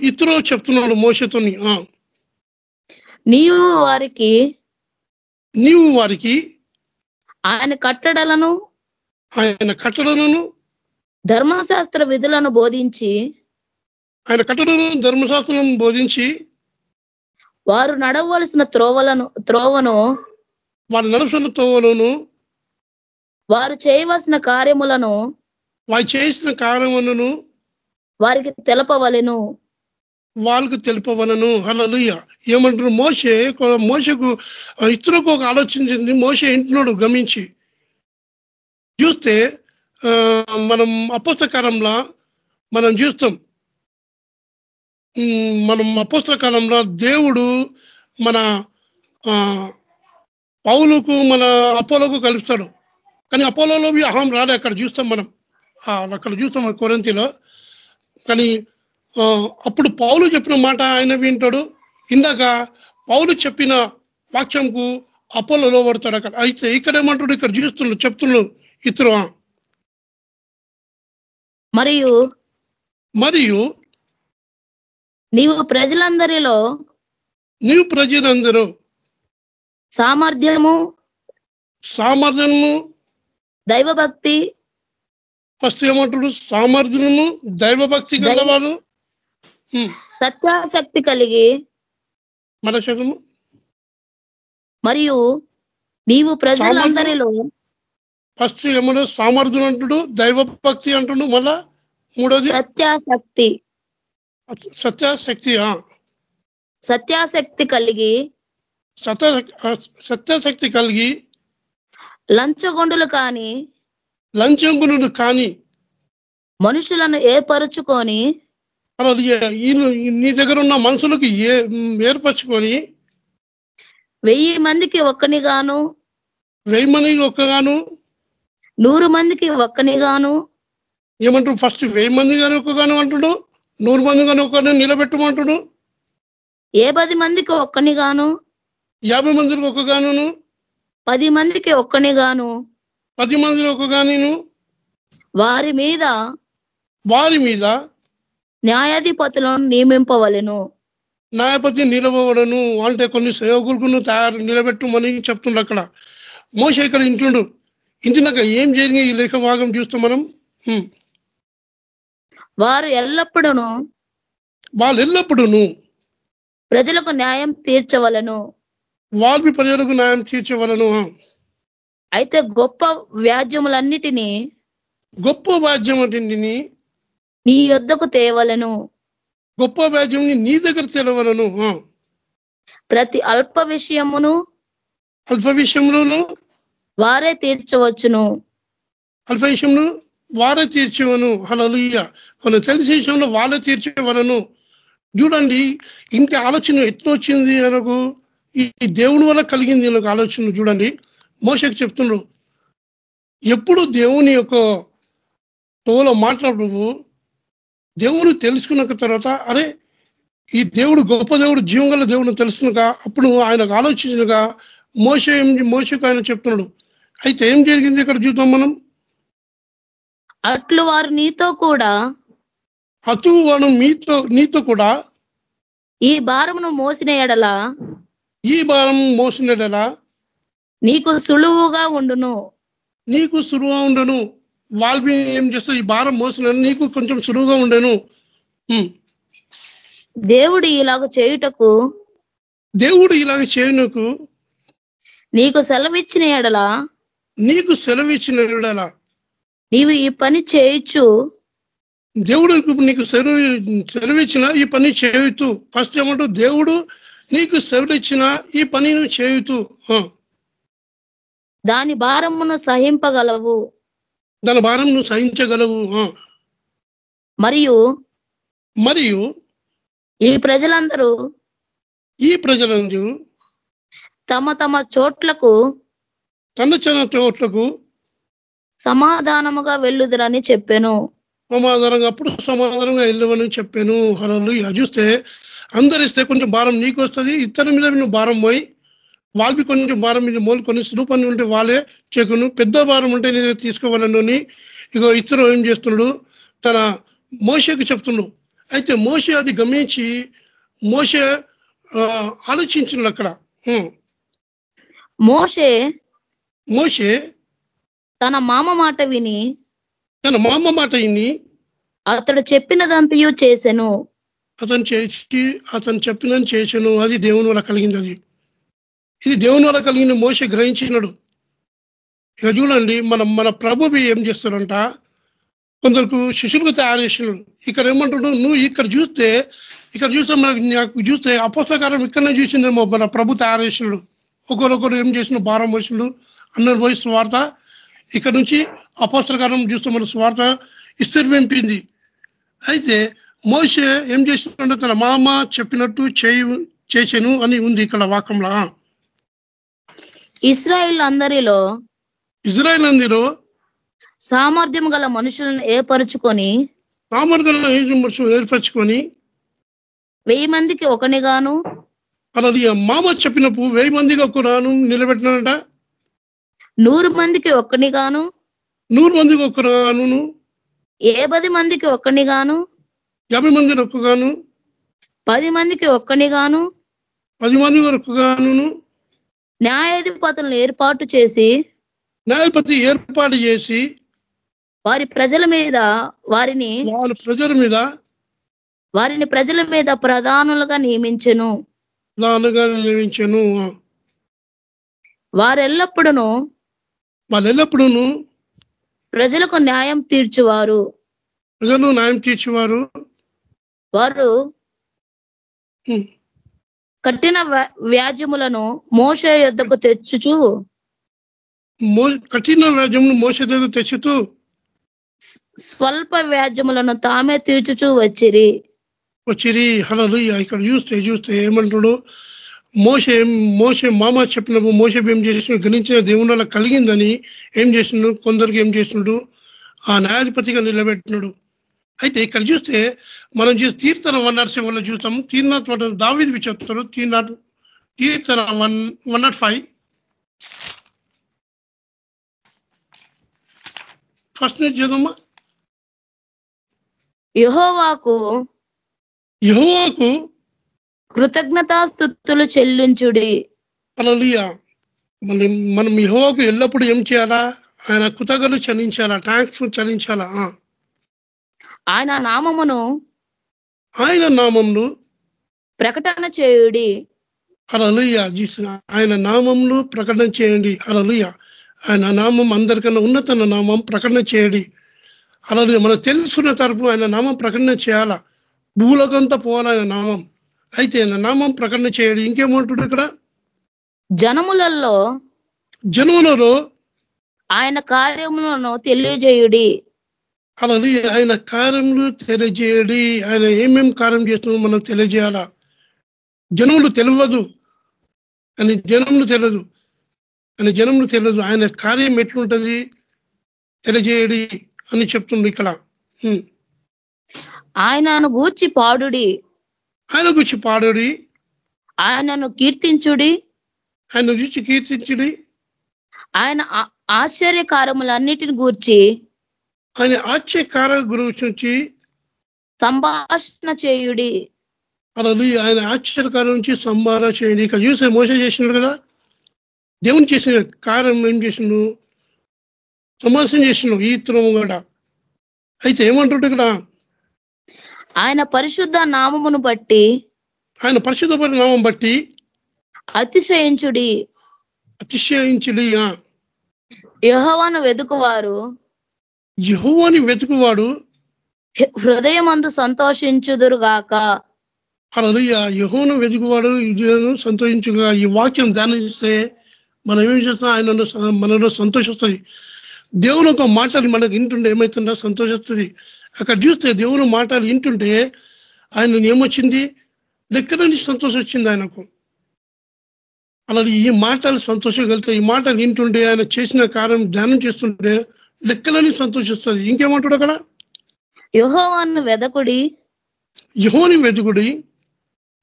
ఇతరు చెప్తున్నాడు మోసతోని ఆ, నీవు వారికి నీవు వారికి ఆయన కట్టడలను ఆయన కట్టడలను ధర్మశాస్త్ర విధులను బోధించి ఆయన కట్టడలను ధర్మశాస్త్రం బోధించి వారు నడవలసిన త్రోవలను త్రోవను వారి నడుస్తున్న తోవలను వారు చేయవలసిన కార్యములను వారు చేసిన కార్యములను వారికి తెలపవలెను. వాళ్ళకు తెలుపవలను. హలలుయ ఏమంటారు మోసే మోసకు ఇతరులకు ఒక ఆలోచించింది మోసే ఇంటున్నాడు గమించి చూస్తే మనం అపుస్తకాలంలో మనం చూస్తాం. మనం అపుస్తకాలంలో దేవుడు మన ఆ, పౌలుకు మన అపోలోకు కలుస్తాడు. కానీ అపోలోలో అహం రాలే అక్కడ చూస్తాం మనం. అక్కడ చూస్తాం కొరంతిలో. కానీ అప్పుడు పౌలు చెప్పిన మాట ఆయన వింటాడు. ఇందాక పౌలు చెప్పిన వాక్యంకు అపోలో పడతాడు అక్కడ. అయితే ఇక్కడ ఏమంటాడు? ఇక్కడ చూస్తున్నాడు చెప్తున్నాడు ఇతరు. మరియు మరియు నీవు ప్రజలందరిలో నీవు ప్రజలందరూ సామర్థ్యము సామర్థ్యము దైవభక్తి ఫస్ట్ ఏమంటాడు సామర్థ్యము దైవభక్తి గలవారు. ఉమ్, సత్యాసక్తి కలిగి మన శతము మరియు నీవు ప్రజలందరిలో ఫస్ట్ ఏమన్నా సామర్థ్యం అంటుడు దైవభక్తి అంటుడు మళ్ళా మూడోది? సత్యాసక్తి. సత్యాశక్తి ఆ. సత్యాసక్తి కలిగి సత్య సత్యశక్తి కలిగి లంచగొండులు కాని లంచంగులు కాని మనుషులను ఏర్పరుచుకొని వీళ్ళు నీ దగ్గర ఉన్న మనుషులకు ఏ ఏర్పరచుకొని వెయ్యి మందికి ఒక్కనిగాను వెయ్యి మంది ఒక్కగాను నూరు మందికి ఒక్కనిగాను ఏమంటాడు ఫస్ట్ వెయ్యి మంది కానీ ఒక్కగాను అంటుడు నూరు మంది కానీ ఒక్కగాను నిలబెట్టమంటుడు. ఏ పది మందికి ఒక్కనిగాను యాభై మందికి ఒక్కగాను పది మందికి ఒక్కనిగాను పది మందికి ఒక్కగాను వారి మీద వారి మీద న్యాయాధిపతులను నియమింపవలెను. న్యాయపతి నిలబడను. అంటే కొన్ని సేవకులను తయారు నిలబెట్టమని చెప్తుండ్రు అక్కడ. మోస ఇక్కడ ఇంటుండు. ఇంటినాక ఏం జరిగింది? ఈ లేఖ భాగం చూస్తాం మనం. వారు ఎల్లప్పుడూ వాళ్ళు ఎల్లప్పుడూను ప్రజలకు న్యాయం తీర్చవలను. వాళ్ళ ప్రజలకు న్యాయం తీర్చవలను అయితే గొప్ప వ్యాజ్యములన్నిటినీ గొప్ప అంటే నీ యొద్దకు తేవలను. గొప్ప వ్యాజ్యం నీ దగ్గర తెలవలను. ప్రతి అల్ప విషయమును అల్ప విషయంలోను వారే తీర్చవచ్చును. అల్ప విషయంలో వారే తీర్చేవను. హలలుయ్య కొన్ని తెలిసే విషయంలో వాళ్ళే తీర్చేవలను చూడండి ఇంటి ఆలోచన ఎట్లా వచ్చింది? మనకు ఈ దేవుని వల్ల కలిగింది నాకు ఆలోచన చూడండి. మోసకి చెప్తుండ్రు ఎప్పుడు దేవుని యొక్క తోలో మాట్లాడు దేవుడు తెలుసుకున్న తర్వాత అరే ఈ దేవుడు గొప్ప దేవుడు జీవంగల దేవుడు తెలుసునుక అప్పుడు ఆయనకు ఆలోచించినగా మోస ఏం మోసకు ఆయన చెప్తున్నాడు. అయితే ఏం జరిగింది ఇక్కడ చూద్దాం మనం? అట్లు వారు నీతో కూడా అతు వాడు మీతో నీతో కూడా ఈ భారమును మోసిన ఎడల ఈ భారం మోసినడలా నీకు సులువుగా ఉండును. నీకు సులువుగా ఉండను. వాళ్ళు ఏం చేస్తారు ఈ భారం మోసిన నీకు కొంచెం సులువుగా ఉండను. దేవుడు ఇలాగ చేయుటకు దేవుడు ఇలాగ చేయనుకు నీకు సెలవిచ్చిన ఎడల నీకు సెలవు ఇచ్చిన ఎడల నీవు ఈ పని చేయుచు. దేవుడు నీకు సెలవు సెలవు ఇచ్చిన ఈ పని చేయుతూ ఫస్ట్ ఏమంటూ దేవుడు నీకు సెలవు ఇచ్చిన ఈ పని నువ్వు చేయుతూ. దాని భారమును సహింపగలవు దాని భారం నువ్వు సహించగలవు. మరియు మరియు ఈ ప్రజలందరూ ఈ ప్రజలందరూ తమ తమ చోట్లకు తన చన చోట్లకు సమాధానముగా వెళ్ళుదురని చెప్పాను సమాధానంగా అప్పుడు సమాధానంగా వెళ్ళవని చెప్పాను హలలు చూస్తే అందరు ఇస్తే కొంచెం భారం నీకు వస్తుంది ఇతని మీద నువ్వు భారం పోయి వాళ్ళకి కొంచెం భారం మీద మోలుకొని సురూపాన్ని ఉంటే వాళ్ళే చెక్కును పెద్ద భారం ఉంటే నేను తీసుకోవాలను అని ఇగో ఇతరు ఏం చేస్తున్నాడు? తన మోసకు చెప్తున్నాడు. అయితే మోస అది గమనించి మోస ఆలోచించినాడు అక్కడ. ఉం. మోషే మోసే తన మామ మాట విని తన మామ మాట ఇన్ని అతడు చెప్పినదంతయు చేసెను. అతను చేసి అతను చెప్పినని చేశాను అది దేవుని వల్ల కలిగింది అది. ఇది దేవుని వల్ల కలిగిన మోస గ్రహించినాడు. ఇక చూడండి మనం మన ప్రభువి ఏం చేస్తాడంట? కొందరికి శిష్యులకు తయారు చేసినాడు. ఇక్కడ ఏమంటాడు? నువ్వు ఇక్కడ చూస్తే ఇక్కడ చూస్తే మనకు నాకు చూస్తే అపోస్తకారం ఇక్కడనే చూసిందేమో మన ప్రభు తయారు చేసినాడు. ఒకరొకరు ఏం చేసిన భారం పోసినాడు. అందరు పోయి స్వార్థ ఇక్కడ నుంచి అపోస్తకారం చూస్తే మన స్వార్థ ఇస్తరింపింది అయితే మోసే ఏం చేసినాడు తన మామ చెప్పినట్టు చేయి చేశాను అని ఉంది ఇక్కడ వాకంలో ఇస్రాయిల్ అందరిలో ఇజ్రాయల్ అందిలో సామర్థ్యం గల మనుషులను ఏర్పరచుకొని సామర్థ్యం ఏర్పరచుకొని వెయ్యి మందికి ఒకనిగాను అది మామ చెప్పినప్పుడు వెయ్యి మందికి ఒక రాను నిలబెట్టినాడంట నూరు మందికి ఒక్కనిగాను నూరు మందికి ఒక రాను ఏ పది మందికి ఒక్కనిగాను యాభై మందికి ఒక్కగాను పది మందికి ఒక్కనిగాను. పది మంది ఒక్కగాను న్యాయాధిపతులను ఏర్పాటు చేసి న్యాయపతి ఏర్పాటు చేసి వారి ప్రజల మీద వారిని వాళ్ళ ప్రజల మీద వారిని ప్రజల మీద ప్రధానులుగా నియమించెను. దానిగా నియమించాను. వారెల్లప్పుడూ వాళ్ళు ఎల్లప్పుడూ ప్రజలకు న్యాయం తీర్చువారు. ప్రజలు న్యాయం తీర్చేవారు. వారు వ్య- వ్యాజ్యములను మోష యొద్దకు తెచ్చుచు కఠిన రాజ్యమును మోస దగ్గర తెచ్చుతూ స్వల్ప వ్యాజ్యములను తామే తీర్చుచూ వచ్చిరి. వచ్చిరి. హలలుయ ఇక్కడ చూస్తే చూస్తే ఏమంటాడు? మోసే మోసే మామ చెప్పినప్పుడు మోస ఏం చేసిన గణించిన దేవుని వల్ల కలిగిందని ఏం చేసినాడు కొందరికి ఏం చేసినాడు ఆ న్యాయాధిపతిగా నిలబెట్టినాడు. అయితే ఇక్కడ చూస్తే మనం చూసి తీర్థన వన్ నాట్ సెవెన్లో చూస్తాం తీర్నాథ్ దావిది చెప్తారు తీర్నాథ్ తీర్థన one one not five. First నుంచి చదమ్మా యెహోవాకు యహోవాకు కృతజ్ఞతాస్థుతులు చెల్లించుడి. అలలియ. మళ్ళీ మనం యహోవాకు ఎల్లప్పుడూ ఏం చేయాలా? ఆయన కృతజ్ఞతలు చెల్లించాలా? ట్యాంక్స్ చెల్లించాలా. ఆయన నామమును ఆయన నామంలో ప్రకటన చేయుడి. అలలుయ ఆయన నామంలో ప్రకటన చేయండి. అలలుయ ఆయన నామం అందరికన్నా ఉన్నతన నామం ప్రకటన చేయండి. అలాగే మనకు తెలుసుకున్న తరపు ఆయన నామం ప్రకటన చేయాలా? భూలోకంతా పోవాలి ఆయన నామం? అయితే ఆయన నామం ప్రకటన చేయండి. ఇంకేమంటుంది ఇక్కడ? జనములలో జనములలో ఆయన కార్యములను తెలియజేయుడి. అలా ఆయన కార్యములు తెలియజేయడి. ఆయన ఏమేం కార్యం చేస్తున్నాడో మనం తెలియజేయాలా? జనములు తెలియదు. కానీ జనములు తెలియదు. కానీ జనములు తెలియదు. ఆయన కార్యం ఎట్లుంటది? తెలియజేయడి అని చెప్తుంది ఇక్కడ. ఆయనను గూర్చి పాడుడి. ఆయన గురించి పాడడి. ఆయనను కీర్తించుడి. ఆయన చూసి కీర్తించడి. ఆయన ఆ- ఆశ్చర్య కార్యములన్నిటిని గూర్చి. ఆయన ఆశ్చర్యకార గురించి సంభాషణ చేయుడి. అలా ఆయన ఆశ్చర్యకారం నుంచి సంభారణ చేయండి. ఇక్కడ చూసే మోస చేసినాడు కదా? దేవుని చేసిన కార్యం ఏం చేసిండు సంభాషణ చేసిండు ఈ త్రవం కూడా అయితే ఏమంటుంటే ఇక్కడ? ఆయన పరిశుద్ధ నామమును బట్టి ఆయన పరిశుద్ధ నామం బట్టి అతిశయించుడి. అతిశయించడి. యెహోవాను వెదుకువారు యహోవాని వెతుకువాడు హృదయమందు సంతోషించుదురుగాక. అలా యహోను వెతుకువాడు ఇదేను సంతోషించుగా. ఈ వాక్యం ధ్యానిస్తే మనం ఏం చేస్తాం? ఆయన మనలో సంతోషిస్తుంది. దేవుని ఒక మాటలు మనకు వింటుంటే ఏమవుతుందో సంతోషిస్తుంది. అక్కడ చూస్తే దేవుని మాటలు వింటుంటే ఆయన ఏమొచ్చింది? లెక్కలని సంతోషం వచ్చింది ఆయనకు. అలా ఈ మాటలు సంతోషం కలుగుతాయి ఈ మాటలు వింటుంటే ఆయన చేసిన కార్యం ధ్యానం చేస్తుంటే లెక్కలని సంతోషిస్తుంది. ఇంకేమంటాడు అక్కడ? యెహోవాను వెదకుడి. యహోని వెతుకుడి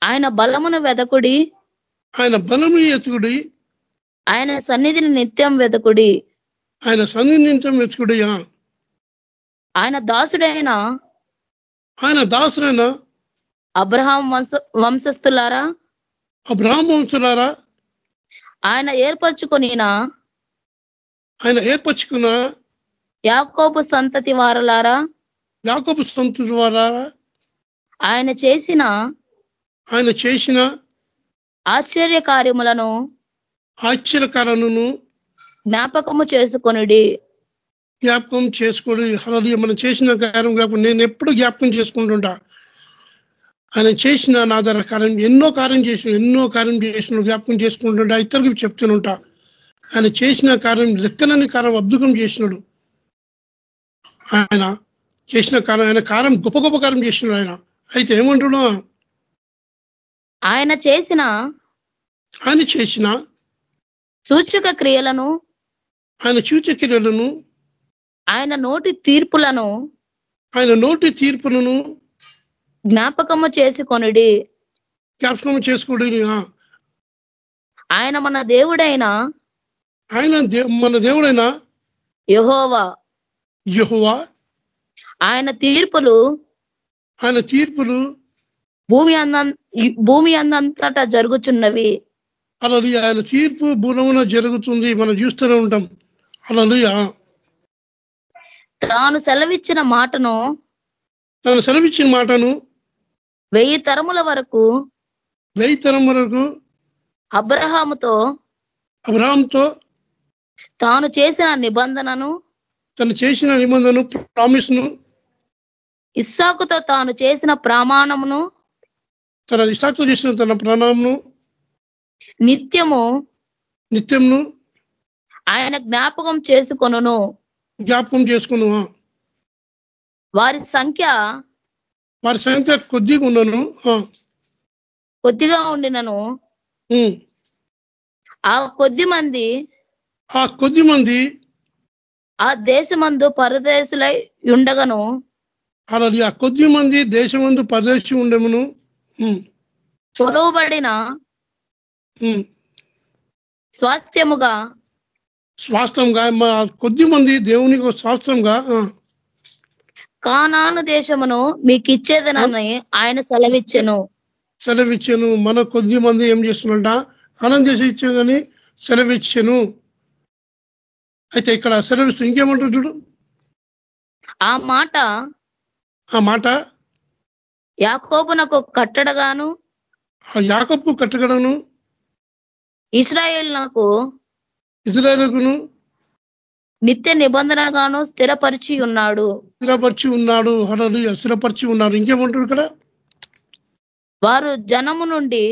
ఆయన బలమును వెదకుడి. ఆయన బలము ఎతుకుడి ఆయన సన్నిధిని నిత్యం వెదకుడి. ఆయన సన్నిహితం వెతుకుడి ఆయన దాసుడైన? ఆయన దాసులైన అబ్రహాం వంశ వంశస్థులారా? అబ్రాహ్మ వంశులారా? ఆయన ఏర్పరచుకొనిన? ఆయన ఏర్పరచుకున్న? యాకోబు సంతతి వారలారా? యాకబు సంతు ద్వారా ఆయన చేసిన ఆయన చేసిన ఆశ్చర్య కార్యములను ఆశ్చర్యకరణను జ్ఞాపకము చేసుకొనుడి. జ్ఞాపకం చేసుకోడు అలా మనం చేసిన కార్యం జ్ఞాపకం నేను ఎప్పుడు జ్ఞాపకం చేసుకుంటుంటా. ఆయన చేసిన నా ధర కార్యం ఎన్నో కార్యం చేసిన ఎన్నో కార్యం చేసిన జ్ఞాపకం చేసుకుంటుంటా. ఇతరులకు చెప్తుంటా ఆయన చేసిన కార్యం లెక్కనని కార్యం అద్భుతం చేసినాడు. ఆయన చేసిన కార్యం ఆయన కార్యం గొప్ప గొప్ప కార్యం చేసినాడు ఆయన. అయితే ఏమంటున్నా? ఆయన చేసిన ఆయన చేసిన సూచక క్రియలను ఆయన సూచక్రియలను ఆయన నోటి తీర్పులను ఆయన నోటి తీర్పులను జ్ఞాపకము చేసుకొనుడి. జ్ఞాపకం చేసుకోవడం ఆయన మన దేవుడైన ఆయన మన దేవుడైన యెహోవా యహువా ఆయన తీర్పులు ఆయన తీర్పులు భూమి అంద భూమి అందంతటా జరుగుచున్నవి. అలా ఆయన తీర్పు బూలమున జరుగుతుంది. మనం చూస్తూనే ఉంటాం. అలా తాను సెలవిచ్చిన మాటను తను సెలవిచ్చిన మాటను వెయ్యి తరముల వరకు వెయ్యి తరం వరకు అబ్రహాముతో అబ్రామ్తో తాను చేసిన నిబంధనను తను చేసిన నిబంధన ప్రామిస్ను ఇస్సాకుతో తాను చేసిన ప్రమాణమును తన ఇసాకు చేసిన తన ప్రాణంను నిత్యము నిత్యంను ఆయన జ్ఞాపకం చేసుకొనును. జ్ఞాపకం చేసుకును వారి సంఖ్య వారి సంఖ్య కొద్దిగా ఆ, కొద్దిగా ఉండినను. ఆ కొద్ది మంది ఆ కొద్ది మంది ఆ దేశమందు పరదేశులై ఉండగను. అలా ఆ కొద్ది మంది దేశమందు పరదేశి ఉండమును? కొలువబడిన. స్వాస్థ్యముగా స్వాస్థంగా మా కొద్ది మంది దేవునికి స్వాస్థంగా ఆ, కానాను దేశమును మీకు ఇచ్చేదనని ఆయన సెలవిచ్చెను. సెలవిచ్చాను. మన కొద్ది మంది ఏం చేస్తున్నట ఆనందేశం ఇచ్చేదని సెలవిచ్చాను. అయితే ఇక్కడ సెలవిస్తూ ఇంకేమంటాడు చూడు. ఆ మాట ఆ మాట? యాకోబునకు కట్టడగాను. ఆ యాకప్పు కట్టగడను ఇస్రాయేల్ నాకు ఇజ్రాయలుకును నిత్య నిబంధనగాను స్థిరపరిచి ఉన్నాడు. స్థిరపరిచి ఉన్నాడు. హడలు స్థిరపరిచి ఉన్నాడు. ఇంకేమంటాడు ఇక్కడ? వారు జనము నుండి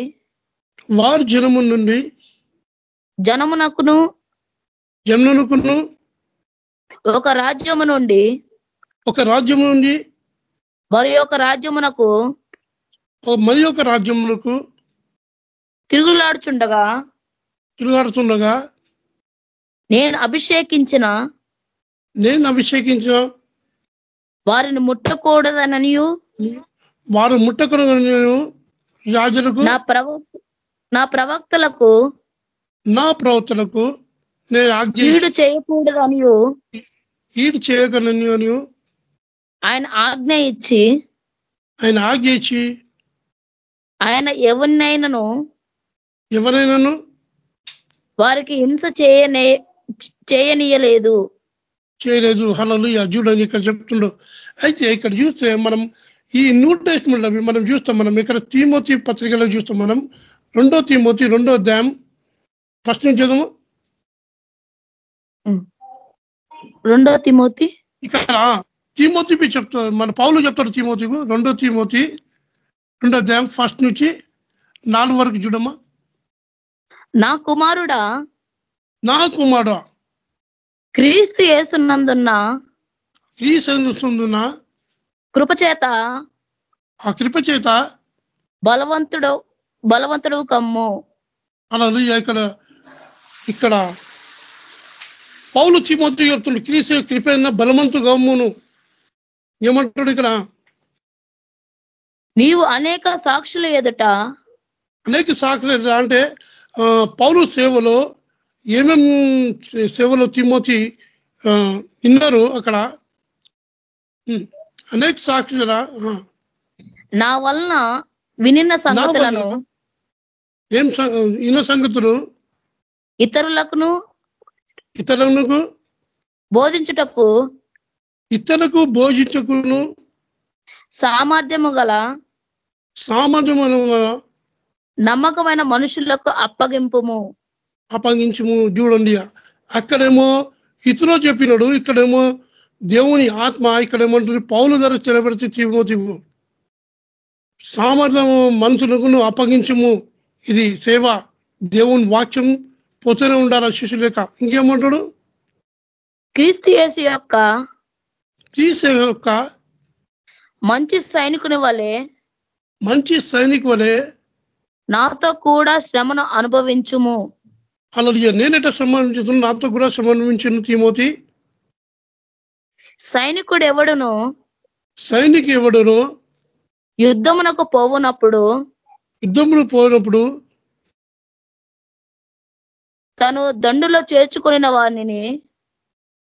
వారు జనము నుండి జనమునకును జనులకును ఒక రాజ్యము నుండి ఒక రాజ్యం నుండి మరి ఒక రాజ్యమునకు మరి ఒక రాజ్యములకు తిరుగులాడుచుండగా తిరుగాడుతుండగా నేను అభిషేకించిన నేను అభిషేకించిన వారిని ముట్టకూడదననియు వారు ముట్టకును నేను రాజులకు నా ప్రవక్త నా ప్రవక్తలకు నా ప్రవర్తనకు నేను ఆజ్ఞ కీడు చేయకూడదనియు. ఈడు చేయగలను అని ఆయన ఆజ్ఞ ఇచ్చి ఆయన ఆజ్ఞ ఇచ్చి ఆయన ఎవరినైనాను ఎవరైనాను వారికి హింస చేయనే చేయనీయలేదు. చేయలేదు. హలలు చూడని ఇక్కడ చెప్తుండో. అయితే ఇక్కడ చూస్తే మనం ఈ టెస్ట్మెంట్ అవి మనం చూస్తాం. మనం ఇక్కడ తీమోతి పత్రికలో చూస్తాం. మనం రెండో తీమోతి రెండో డ్యామ్ ఫస్ట్ నుంచి చదువు. రెండో తిమోతి? ఇక్కడ తీమోతి చెప్తారు మన పౌలు చెప్తారు తీమోతికు రెండో తీమోతి రెండో డ్యామ్ ఫస్ట్ నుంచి నాలుగు వరకు చూడమ్మా. నా కుమారుడా? నా కుమారుడు. క్రీస్తు యేసునందున్న ఈ సందుస్తున్న కృపచేత? ఆ కృప చేత బలవంతుడు బలవంతుడు కమ్ము. అలా ఇక్కడ ఇక్కడ పౌలు తిమోతి చెప్తుండు క్రీస్తు కృప అయిన బలవంతు గమ్మును ఏమంటాడు ఇక్కడ? నీవు అనేక సాక్షుల ఎదుట అనేక సాకులు అంటే ఆ, పౌలు సేవలో ఏమేం సేవలో తిమోతి విన్నారు అక్కడ? అనేక సాక్షుల నా వలన వినిన సంగతులను ఏం ఇన్న సంగతులు? ఇతరులకును ఇతరులకు బోధించుటకు ఇతరులకు బోధించకును. సామర్థ్యము గల సామర్థ్యమైన నమ్మకమైన మనుషులకు అప్పగింపుము. అప్పగించము. చూడండి అక్కడేమో ఇతరులు చెప్పినాడు ఇక్కడేమో దేవుని ఆత్మ ఇక్కడ ఏమంటుంది పౌలు ధర చెలబెడితే తిమోతివు సామర్థ్యం మనుషులకు నువ్వు అప్పగించము. ఇది సేవ దేవుని వాక్యం పోతూనే ఉండాలి శిష్యు లేక ఇంకేమంటాడు? క్రీస్తు యేసు యొక్క సేవ యొక్క మంచి సైనికుని వలె మంచి సైనిక వలె నాతో కూడా శ్రమను అనుభవించుము. అలా నేనెట సంబంధించిన నాతో కూడా సంబంధించిన తిమోతి. సైనికుడు ఎవడును సైనిక ఎవడును యుద్ధమునకు పోవునప్పుడు యుద్ధములు పోయినప్పుడు తను దండులో చేర్చుకుని వారిని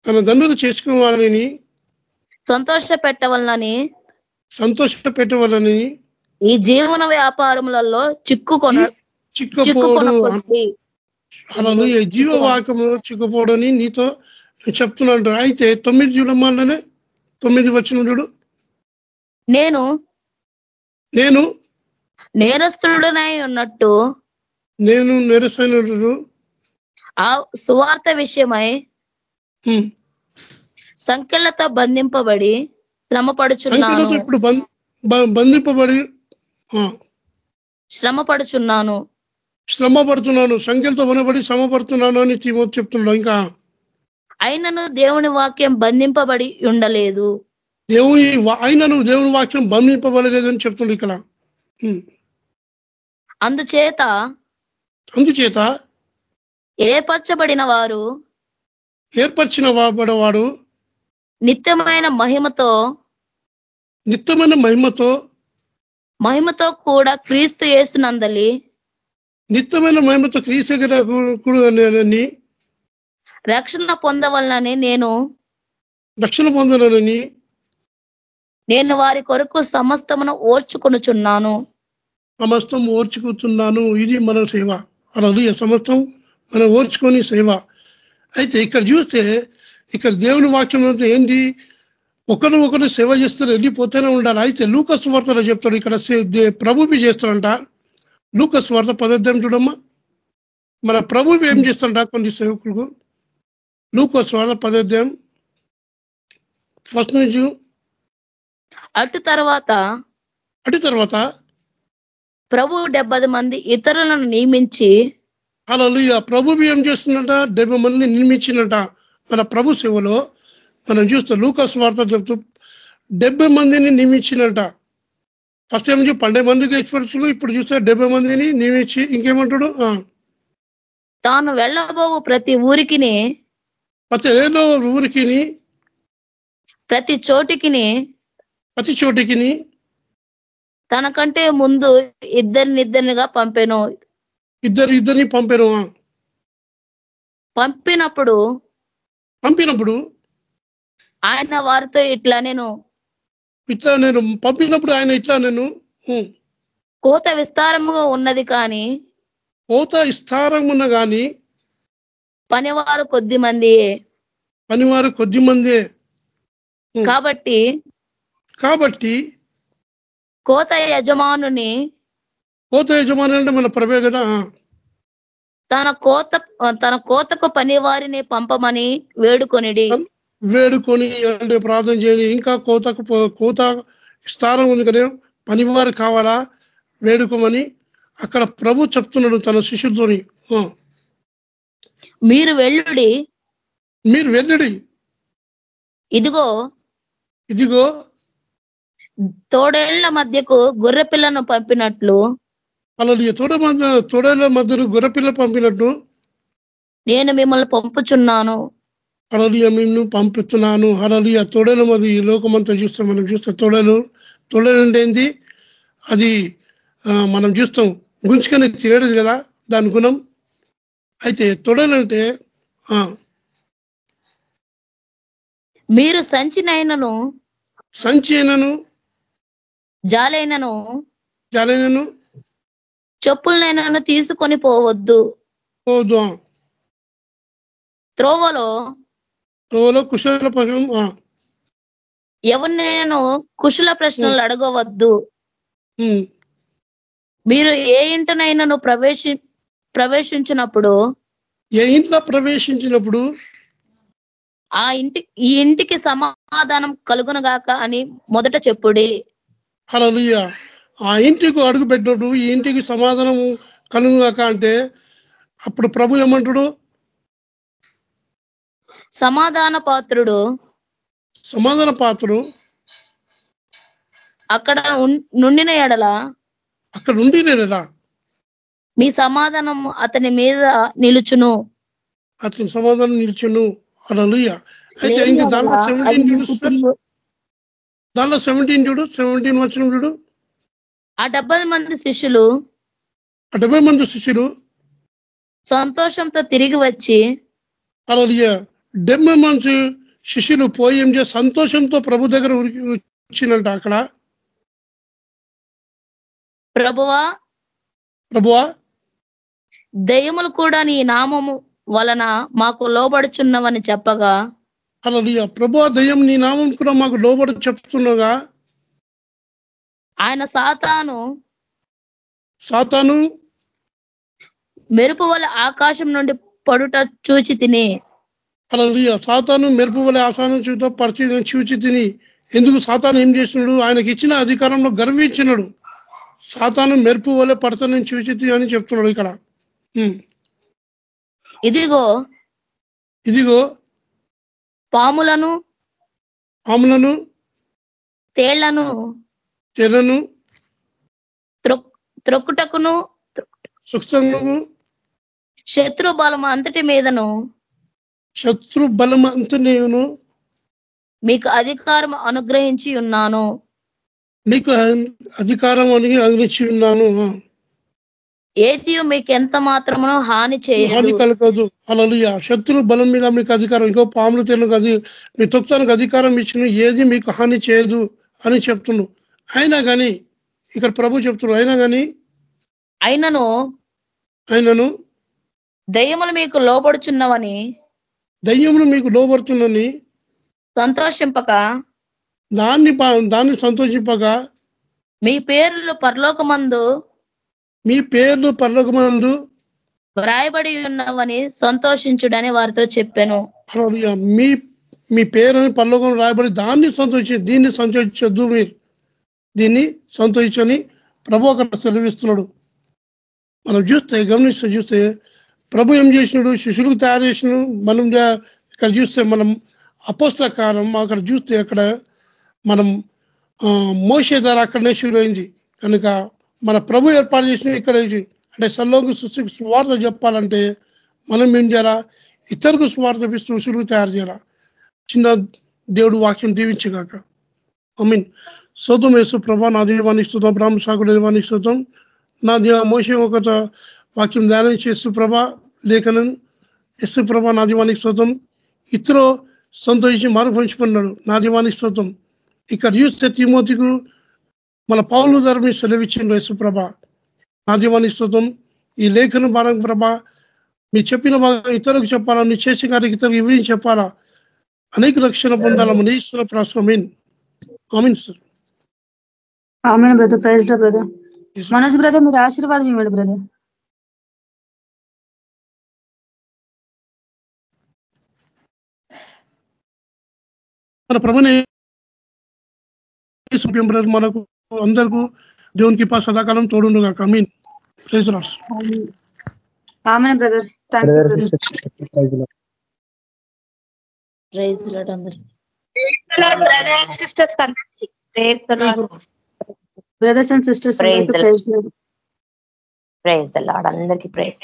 తన దండులు చేసుకున్న వారిని సంతోష పెట్టవలనని సంతోష పెట్టవాలని ఈ జీవన వ్యాపారములలో చిక్కుకొన చిక్కపోడు చిక్కుకొనకొట్టి అలా జీవవాక్యము చిక్కపోవడని నీతో నేను చెప్తున్నాడు అయితే తొమ్మిది చూడమాలనే తొమ్మిది వచ్చిన చూడు నేను నేను నేరస్తుడనై ఉన్నట్టు నేను నిరసనడు ఆ సువార్త విషయమై సంఖ్యలతో బంధింపబడి శ్రమ పడుచున్నాను ఇప్పుడు బంధింపబడి శ్రమ పడుచున్నాను శ్రమ పడుతున్నాను సంఖ్యలతో వనబడి శ్రమ పడుతున్నాను అని చెప్తున్నాడు ఇంకా. అయినను దేవుని వాక్యం బంధింపబడి ఉండలేదు. దేవుని ఆయనను దేవుని వాక్యం బంధింపబడలేదని చెప్తుండే ఇక్కడ. ఉమ్. అందుచేత అందుచేత ఏర్పరచబడిన వారు ఏర్పరిచిన వాడు నిత్యమైన మహిమతో నిత్యమైన మహిమతో మహిమతో కూడా క్రీస్తు యేసునందలి నిత్యమైన మహిమతో క్రీసని రక్షణ పొందవలనని నేను రక్షణ పొందాలని నేను వారి కొరకు సమస్తమును ఓర్చుకొనుచున్నాను. సమస్తం ఓర్చుకుంటున్నాను. ఇది మన సేవ. అలా సమస్తం మనం ఓర్చుకొని సేవ. అయితే ఇక్కడ చూస్తే ఇక్కడ దేవుని వాక్యం అంతా ఏంది? ఒకరు ఒకరు సేవ చేస్తారు వెళ్ళిపోతూనే ఉండాలి. అయితే లూకస్ వార్తలో చెప్తాడు ఇక్కడ ప్రభువి చేస్తాడంట? లూకస్ వార్త పదార్థం చూడమ్మా. మన ప్రభువి ఏం చేస్తాడంట కొన్ని సేవకులకు? లూకస్ వార్త పదార్థం ఫస్ట్ నుంచి అటు తర్వాత అటు తర్వాత ప్రభు డెబ్బది మంది ఇతరులను నియమించి అలా ప్రభువి ఏం చేస్తుందంట డెబ్బై మందిని నిర్మించినట. మన ప్రభు సేవలో మనం చూస్తే లూకస్ వార్త చెప్తూ డెబ్బై మందిని నియమించినట ఫస్ట్ ఏం పన్నెండు మందికి ఎక్స్పర్ట్స్లు ఇప్పుడు చూస్తే డెబ్బై మందిని నియమించి ఇంకేమంటాడు? తాను వెళ్ళబోవు ప్రతి ఊరికిని ప్రతి ఏదో ఊరికి ప్రతి చోటికిని ప్రతి చోటికి తనకంటే ముందు ఇద్దరినిద్దరినిగా పంపెను. ఇద్దరు ఇద్దరిని పంపారు. పంపినప్పుడు పంపినప్పుడు ఆయన వారితో ఇట్లా నేను ఇట్లా నేను పంపినప్పుడు ఆయన ఇట్లా నేను కోత విస్తారముగా ఉన్నది కానీ కోత విస్తారం ఉన్న కానీ పనివారు కొద్ది మంది పనివారు కొద్ది మందే. కాబట్టి కాబట్టి కోత యజమానుని కోత యజమాని అంటే మన ప్రభే కదా. తన కోత తన కోతకు పనివారిని పంపమని వేడుకొనిడి. వేడుకొని అంటే ప్రార్థన చేయండి. ఇంకా కోతకు కోత స్థానం ఉంది కదా. పనివారు కావాలా? వేడుకోమని అక్కడ ప్రభు చెప్తున్నాడు తన శిష్యులతోని. మీరు వెళ్ళుడి. మీరు వెళ్ళడి. ఇదిగో ఇదిగో. తోడేళ్ళ మధ్యకు గొర్రె పిల్లను పంపినట్లు అలా తోడ మధ్య తోడేళ్ళ మధ్యను గొర్రెపిల్ల పంపినట్టు. నేను మిమ్మల్ని పంపుచున్నాను. అలలియ నిన్ను పంపిస్తున్నాను అలలియ తొడలు అది ఈ లోకమంతా చూస్తాం మనం చూస్తాం తొడలు. తొడలు అంటే ఏంది? అది మనం చూస్తాం గుంజుకొని తిరగదు కదా దాని గుణం. అయితే తొడలు అంటే ఆ, మీరు సంచినైనను సంచి అయినను జాలైనను జాలైనను చెప్పులనైనను తీసుకొని పోవద్దు. పోదు. త్రోవలో తోలో కుశల ఎవరినైనాను కుశల ప్రశ్నలు అడగవద్దు. మీరు ఏ ఇంటనైనాను ప్రవేశి ప్రవేశించినప్పుడు? ఏ ఇంట్లో ప్రవేశించినప్పుడు? ఆ ఇంటి ఈ ఇంటికి సమాధానం కలుగునుగాక అని మొదట చెప్పుడి. ఆ ఇంటికి అడుగు పెట్టినప్పుడు ఈ ఇంటికి సమాధానం కలుగుగాక అంటే అప్పుడు ప్రభు ఏమంటాడు? సమాధాన పాత్రుడు. సమాధాన పాత్రుడు అక్కడ నుండిన ఎడల అక్కడ ఉండి లేదా మీ సమాధానం అతని మీద నిలుచును. అతని సమాధానం నిల్చును. అలలుయ అయితే ఇంక ఎడల దాంట్లో సెవెంటీన్ చూడు దాంట్లో సెవెంటీన్ చూడు. సెవెంటీన్ వచ్చిన చూడు. ఆ డెబ్బై మంది శిష్యులు ఆ డెబ్బై మంది శిష్యులు సంతోషంతో తిరిగి వచ్చి అలలుయ డెబ్బై మంది శిష్యులు పోయి ఏం చేసి సంతోషంతో ప్రభు దగ్గర వచ్చిందంట అక్కడ. ప్రభువా ప్రభువా దయ్యములు కూడా నీ నామము వలన మాకు లోబడుచున్నవని చెప్పగా అలలుయ ప్రభు దయ్యం నీ నామం కూడా మాకు లోబడి చెప్తున్నాగా ఆయన సాతాను సాతాను మెరుపు వల్ల ఆకాశం నుండి పడుట చూచి తిని. సాతాను మెరుపు వలె ఆసానం చూతో పరిచయం చూచి తిని. ఎందుకు సాతాను ఏం చేసినాడు ఆయనకి ఇచ్చిన అధికారంలో గర్వించినాడు. సాతాను మెరుపు వల్ల పడతానని చూచితి అని చెప్తున్నాడు ఇక్కడ. ఇదిగో ఇదిగో పాములను పాములను తేళ్ళను తెరను త్రొక్- త్రొక్కుటకును సుఖము శత్రు బలము అంతటి మీదను శత్రు బలం అంత నేను మీకు అధికారం అనుగ్రహించి ఉన్నాను. నీకు అధికారం అని అందించి ఉన్నాను. ఏది మీకు ఎంత మాత్రమును హాని హాని చేయదు కలగదు. అలలుయ శత్రు బలం మీద మీకు అధికారం. ఇంకో పాములు తినకు అది మీ తొక్తానికి అధికారం ఇచ్చిన ఏది మీకు హాని చేయదు అని చెప్తున్నాను అయినా కానీ ఇక్కడ ప్రభు చెప్తున్నాడు అయినా కానీ అయినను ఆయనను దయ్యములు మీకు లోబడుచున్నవని దయ్యమును మీకు లోబడుతుందని సంతోషింపక దాన్ని దాన్ని సంతోషింపగా మీ పేర్లు పరలోకమందు మీ పేర్లు పర్లోకమందు వ్రాయబడి ఉన్నవని సంతోషించుడని వారితో చెప్పాను. మీ మీ పేరుని పరలోకం రాయబడి దాన్ని సంతోషి దీన్ని సంతోషించద్దు మీరు దీన్ని సంతోషించని ప్రభు అక్కడ సెలవిస్తున్నాడు. మనం చూస్తే గమనిస్తే చూస్తే ప్రభు ఏం చేసినాడు? శిష్యులకు తయారు చేసినాడు మనం ఇక్కడ చూస్తే మనం అపోస్తకారం అక్కడ చూస్తే అక్కడ మనం మోసే ద్వారా అక్కడనే శురువైంది కనుక మన ప్రభు ఏర్పాటు చేసిన ఇక్కడ అంటే సల్లోకి సృష్టికి స్వార్థ చెప్పాలంటే మనం ఏం చేయాలా? ఇతరులకు స్వార్థ శిష్యులకు తయారు చేయాలా? చిన్న దేవుడు వాక్యం దీవించగాక. ఐ మీన్ శోతం వేసు ప్రభా నా దీవానికి స్థుతం బ్రాహ్మ సాగుడు దీవానికి స్థుతం నా దేవ మోసే ఒక వాక్యం ధ్యానం చేస్తూ ప్రభ లేఖనం ఎస్సు ప్రభా నా దీవానికి స్థుతం ఇతరు సంతోషించి మారు పంచుకున్నాడు నా దీవానికి స్థుతం ఇక్కడ చూస్తే తిమోతికు మన పావులు ధర్మి సెలవిచ్చిండు యేసుప్రభ నా దీవానికి స్థుతం ఈ లేఖన భారం ప్రభ మీ చెప్పిన భాగం ఇతరులకు చెప్పాలా నీ చేసే గారికి ఇతరులకు ఇవి చెప్పాలా? అనేక రక్షణ పొందాలని ఇస్తున్న ప్రాసం మీన్ ఆమీన్ సార్ ఆమె brother praise lord brother Manoj brother మీరు ఆశీర్వాదం ఇవ్వండి బ్రదర్. మన ప్రభుని మనకు అందరికీ దేవునికి పా సదాకాలం తోడుండు కాక మీన్ ప్రైజ్ రాస్ బ్రదర్ ప్రైజ్ లాడ్ అందరికి. Sisters brothers and sisters Praise the praise praise the lord అందరికి ప్రైజ్